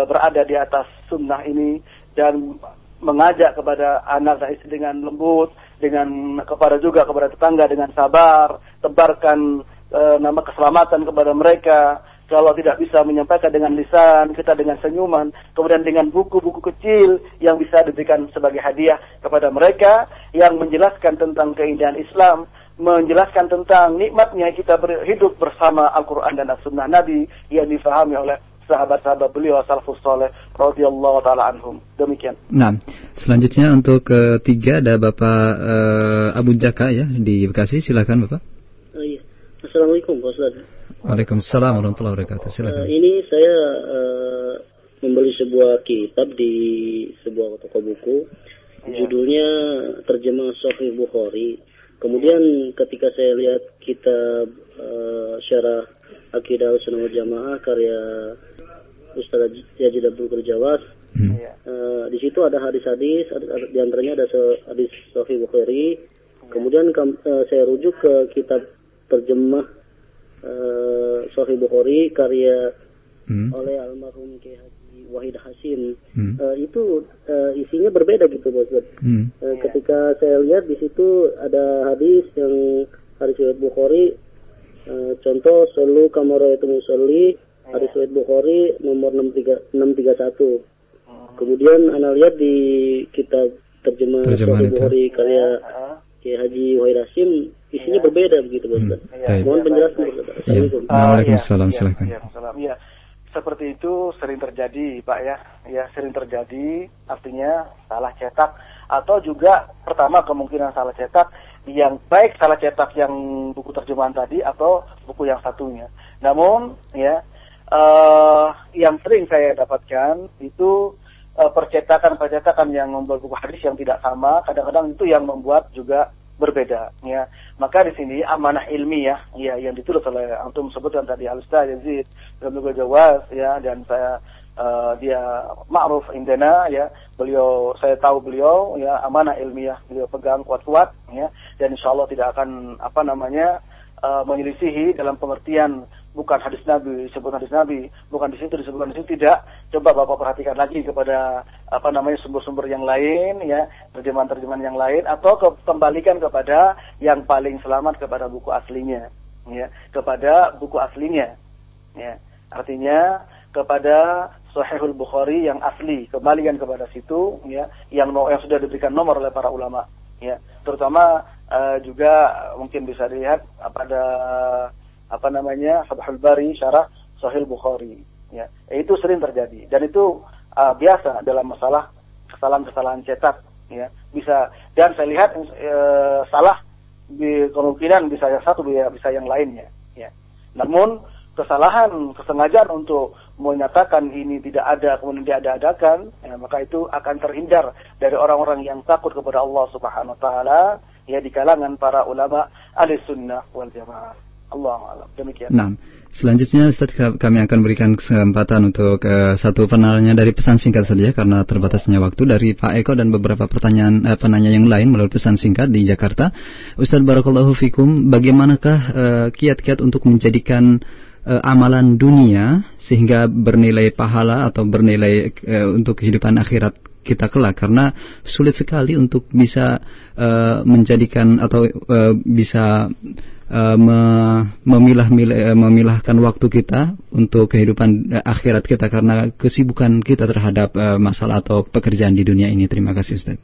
berada di atas sunnah ini dan mengajak kepada anak dan istri dengan lembut, dengan kepada juga kepada tetangga dengan sabar, tebarkan e, nama keselamatan kepada mereka, kalau tidak bisa menyampaikan dengan lisan, kita dengan senyuman, kemudian dengan buku-buku kecil yang bisa diberikan sebagai hadiah kepada mereka yang menjelaskan tentang keindahan Islam, menjelaskan tentang nikmatnya kita hidup bersama Al-Quran dan As-Sunnah Nabi yang difahami oleh sahabat-sahabat beliau salafus soleh radhiyallahu taala anhum. Demikian.
Nah, selanjutnya untuk ketiga ada Bapak uh, Abu Jaka ya di Bekasi. Silakan Bapak.
Oh, iya. Assalamualaikum Pak Ustaz.
Waalaikumsalam warahmatullahi wabarakatuh. Silakan. Uh,
ini saya uh, membeli sebuah kitab di sebuah toko buku. Ya. Judulnya terjemah Sahih Bukhari. Kemudian ketika saya lihat kitab uh, syarah Akidah Sunnah Jamaah karya Ustaz Yazid Abdul Kerjawas, hmm. uh, di situ ada hadis-hadis, di antaranya ada hadis Sahih Bukhari. Ya. Kemudian uh, saya rujuk ke kitab terjemah uh, Sahih Bukhari karya hmm. oleh almarhum Ki Haji Wahid Hasim hmm. uh, itu uh, isinya berbeda gitu bos. Hmm. Uh, ketika saya lihat di situ ada hadis yang hadis riwayat Bukhari uh, contoh selalu kamera itu musolli hadis riwayat Bukhari nomor 631. Kemudian anda lihat di kitab terjemah, terjemah Sahih Bukhari karya Ki Haji Wahid Hasim isinya ya. berbeda begitu Pak Ustaz. Hmm. Ya, Mohon penjelasan
Pak Ustaz. Assalamualaikum. Waalaikumsalam, ya, silakan. Ya,
ya, seperti itu sering terjadi Pak ya. Ya, sering terjadi artinya salah cetak atau juga pertama kemungkinan salah cetak yang baik salah cetak yang buku terjemahan tadi atau buku yang satunya. Namun ya uh, yang sering saya dapatkan itu percetakan-percetakan yang membuat buku hadis yang tidak sama, kadang-kadang itu yang membuat juga berbeda ya. Maka di sini amanah ilmiah ya yang ditulis oleh antum sebutkan tadi Al Yazid dan juga Jawaz ya dan saya uh, dia ma'ruf indena ya. Beliau saya tahu beliau ya amanah ilmiah beliau pegang kuat-kuat ya. Dan insya Allah tidak akan apa namanya uh, menyelisihi dalam pengertian bukan hadis Nabi, disebut hadis Nabi, bukan di situ disebutkan di situ tidak. Coba Bapak perhatikan lagi kepada apa namanya sumber-sumber yang lain ya, terjemahan-terjemahan yang lain atau ke, kembalikan kepada yang paling selamat kepada buku aslinya ya, kepada buku aslinya. Ya. Artinya kepada Sahihul Bukhari yang asli, kembalikan kepada situ ya, yang yang sudah diberikan nomor oleh para ulama ya. Terutama uh, juga mungkin bisa dilihat pada apa namanya Fathul Bari syarah Sahih Bukhari. Ya itu sering terjadi. Dan itu uh, biasa dalam masalah kesalahan-kesalahan cetak ya. Bisa dan saya lihat uh, salah di kemungkinan bisa yang satu bisa yang lainnya ya. Namun kesalahan kesengajaan untuk menyatakan ini tidak ada kemudian diada-adakan ya, maka itu akan terhindar dari orang-orang yang takut kepada Allah Subhanahu wa taala ya di kalangan para ulama ahli sunnah wal jamaah Allah. Demikian.
Nah, selanjutnya Ustaz kami akan berikan kesempatan untuk uh, satu penanya dari pesan singkat saja karena terbatasnya waktu dari Pak Eko dan beberapa pertanyaan uh, penanya yang lain melalui pesan singkat di Jakarta. Ustaz barakallahu fikum, bagaimanakah uh, kiat-kiat untuk menjadikan uh, amalan dunia sehingga bernilai pahala atau bernilai uh, untuk kehidupan akhirat kita kelak karena sulit sekali untuk bisa uh, menjadikan atau uh, bisa uh, memilah uh, memilahkan waktu kita untuk kehidupan uh, akhirat kita karena kesibukan kita terhadap masalah atau pekerjaan di dunia ini. Terima kasih Ustaz.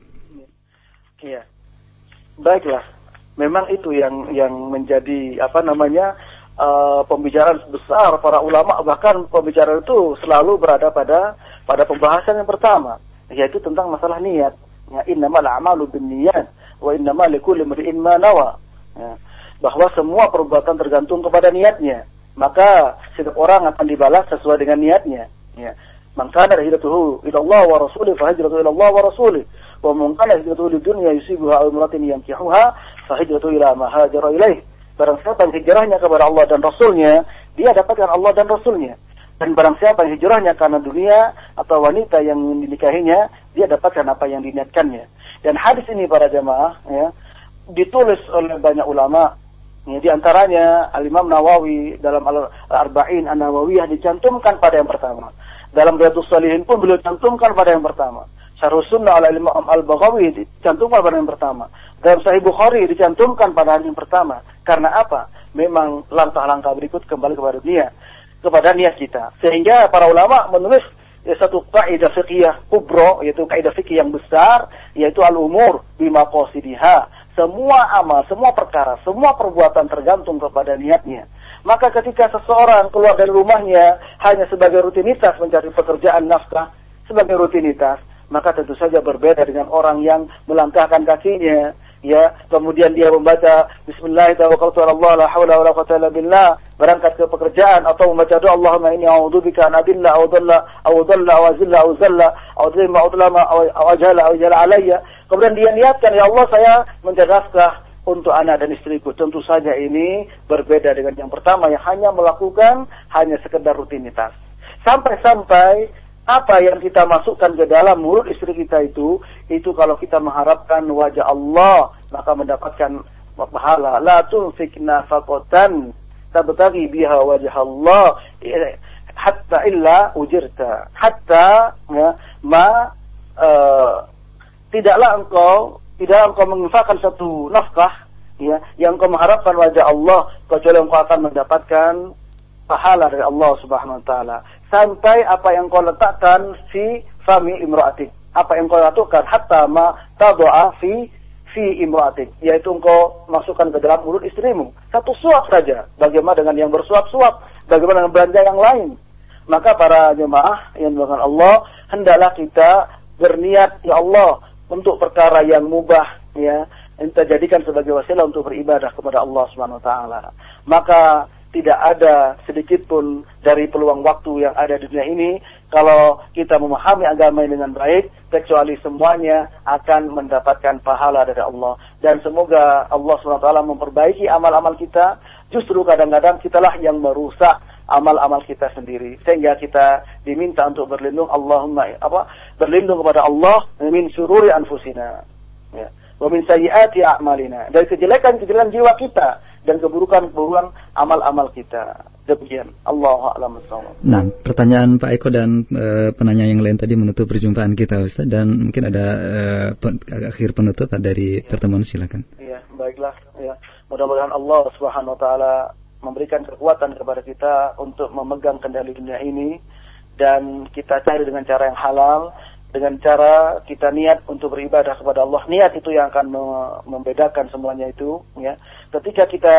Iya. Baiklah. Memang itu yang yang menjadi apa namanya uh, pembicaraan besar para ulama bahkan pembicaraan itu selalu berada pada pada pembahasan yang pertama yaitu tentang masalah niat. Ya innamal a'malu binniyat wa innama likulli imri'in ma nawa. Ya. Bahwa semua perbuatan tergantung kepada niatnya. Maka setiap orang akan dibalas sesuai dengan niatnya. Ya. Man kana hijratuhu Allah wa rasulih fa Allah wa rasulih. Wa man kana hijratuhu lid dunya yusibuha aw imratin yankihuha fa hijratuhu ila ma ilaih. Barang siapa yang hijrahnya kepada Allah dan Rasulnya, dia dapatkan Allah dan Rasulnya. Dan barang siapa yang hijrahnya karena dunia atau wanita yang dinikahinya, dia dapatkan apa yang diniatkannya. Dan hadis ini para jemaah ya, ditulis oleh banyak ulama. Di antaranya Al-Imam Nawawi dalam Al-Arba'in An-Nawawiyah dicantumkan pada yang pertama. Dalam Riyadus Salihin pun beliau cantumkan pada yang pertama. Syarh Sunnah al Imam Al-Baghawi dicantumkan pada yang pertama. Dalam Sahih Bukhari dicantumkan pada yang pertama. Karena apa? Memang langkah-langkah berikut kembali kepada dunia kepada niat kita. Sehingga para ulama menulis ya, satu kaidah fikih kubro yaitu kaidah fikih yang besar yaitu al-umur bima qasidiha. Semua amal, semua perkara, semua perbuatan tergantung kepada niatnya. Maka ketika seseorang keluar dari rumahnya hanya sebagai rutinitas mencari pekerjaan nafkah, sebagai rutinitas, maka tentu saja berbeda dengan orang yang melangkahkan kakinya ya kemudian dia membaca bismillah berangkat ke pekerjaan atau membaca doa Allahumma inni a'udzubika an adilla aw dhalla aw dhalla aw zilla aw zalla aw dhima aw dhlama aw ajala aw jala alayya. Kemudian dia niatkan ya Allah saya mencari nafkah untuk anak dan istriku? Tentu saja ini berbeda dengan yang pertama yang hanya melakukan hanya sekedar rutinitas. Sampai-sampai apa yang kita masukkan ke dalam mulut istri kita itu, itu kalau kita mengharapkan wajah Allah, maka mendapatkan pahala. La tunfik nafaqatan tabtaghi biha wajah Allah hatta illa ujirta. Hatta ya, ma uh, tidaklah engkau tidak engkau menginfakkan satu nafkah ya yang engkau mengharapkan wajah Allah kecuali engkau akan mendapatkan pahala dari Allah Subhanahu wa taala sampai apa yang kau letakkan fi fami imra'atik. Apa yang kau lakukan hatta ma tadu'a fi fi imra'atik, yaitu engkau masukkan ke dalam mulut istrimu. Satu suap saja. Bagaimana dengan yang bersuap-suap? Bagaimana dengan belanja yang lain? Maka para jemaah yang dimakan Allah, hendaklah kita berniat ya Allah untuk perkara yang mubah ya, kita jadikan sebagai wasilah untuk beribadah kepada Allah Subhanahu wa taala. Maka tidak ada sedikit pun dari peluang waktu yang ada di dunia ini. Kalau kita memahami agama ini dengan baik kecuali semuanya akan mendapatkan pahala dari Allah. Dan semoga Allah SWT memperbaiki amal-amal kita. Justru kadang-kadang kitalah yang merusak amal-amal kita sendiri. Sehingga kita diminta untuk berlindung Allahumma apa berlindung kepada Allah min syururi anfusina. Ya. Wa min sayyiati a'malina. Dari kejelekan-kejelekan jiwa kita dan keburukan-keburukan amal-amal kita. Demikian. Allah a'lam
Nah, pertanyaan Pak Eko dan e, penanya yang lain tadi menutup perjumpaan kita Ustaz dan mungkin ada e, pen, akhir penutup dari pertemuan silakan.
Iya, baiklah ya. Mudah-mudahan Allah Subhanahu wa taala memberikan kekuatan kepada kita untuk memegang kendali dunia ini dan kita cari dengan cara yang halal dengan cara kita niat untuk beribadah kepada Allah. Niat itu yang akan membedakan semuanya itu. Ya. Ketika kita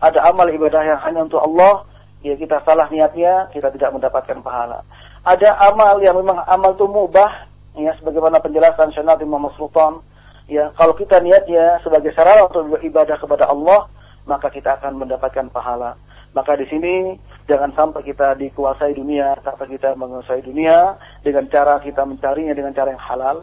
ada amal ibadah yang hanya untuk Allah, ya kita salah niatnya, kita tidak mendapatkan pahala. Ada amal yang memang amal itu mubah, ya sebagaimana penjelasan Syekh Muhammad Sultan. Ya, kalau kita niatnya sebagai sarana untuk beribadah kepada Allah, maka kita akan mendapatkan pahala. Maka di sini jangan sampai kita dikuasai dunia, sampai kita menguasai dunia dengan cara kita mencarinya dengan cara yang halal,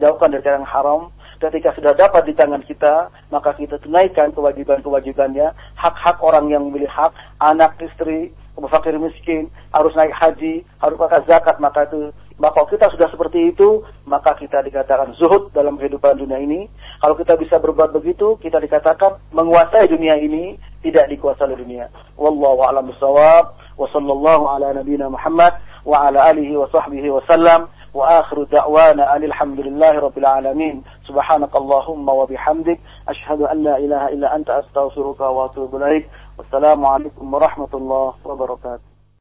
jauhkan dari cara yang haram. Ketika sudah dapat di tangan kita, maka kita tunaikan kewajiban-kewajibannya, hak-hak orang yang memilih hak, anak, istri, fakir miskin, harus naik haji, harus pakai zakat, maka itu maka kalau kita sudah seperti itu, maka kita dikatakan zuhud dalam kehidupan dunia ini. Kalau kita bisa berbuat begitu, kita dikatakan menguasai dunia ini, tidak dikuasai dunia. Wallahu a'lam bishawab. Wa sallallahu ala nabiyyina Muhammad wa ala alihi wa sahbihi wa sallam. Wa akhiru da'wana alhamdulillahi rabbil alamin. Subhanakallahumma wa bihamdik. Ashhadu an la ilaha illa anta astaghfiruka wa atubu ilaik. Wassalamualaikum warahmatullahi wabarakatuh.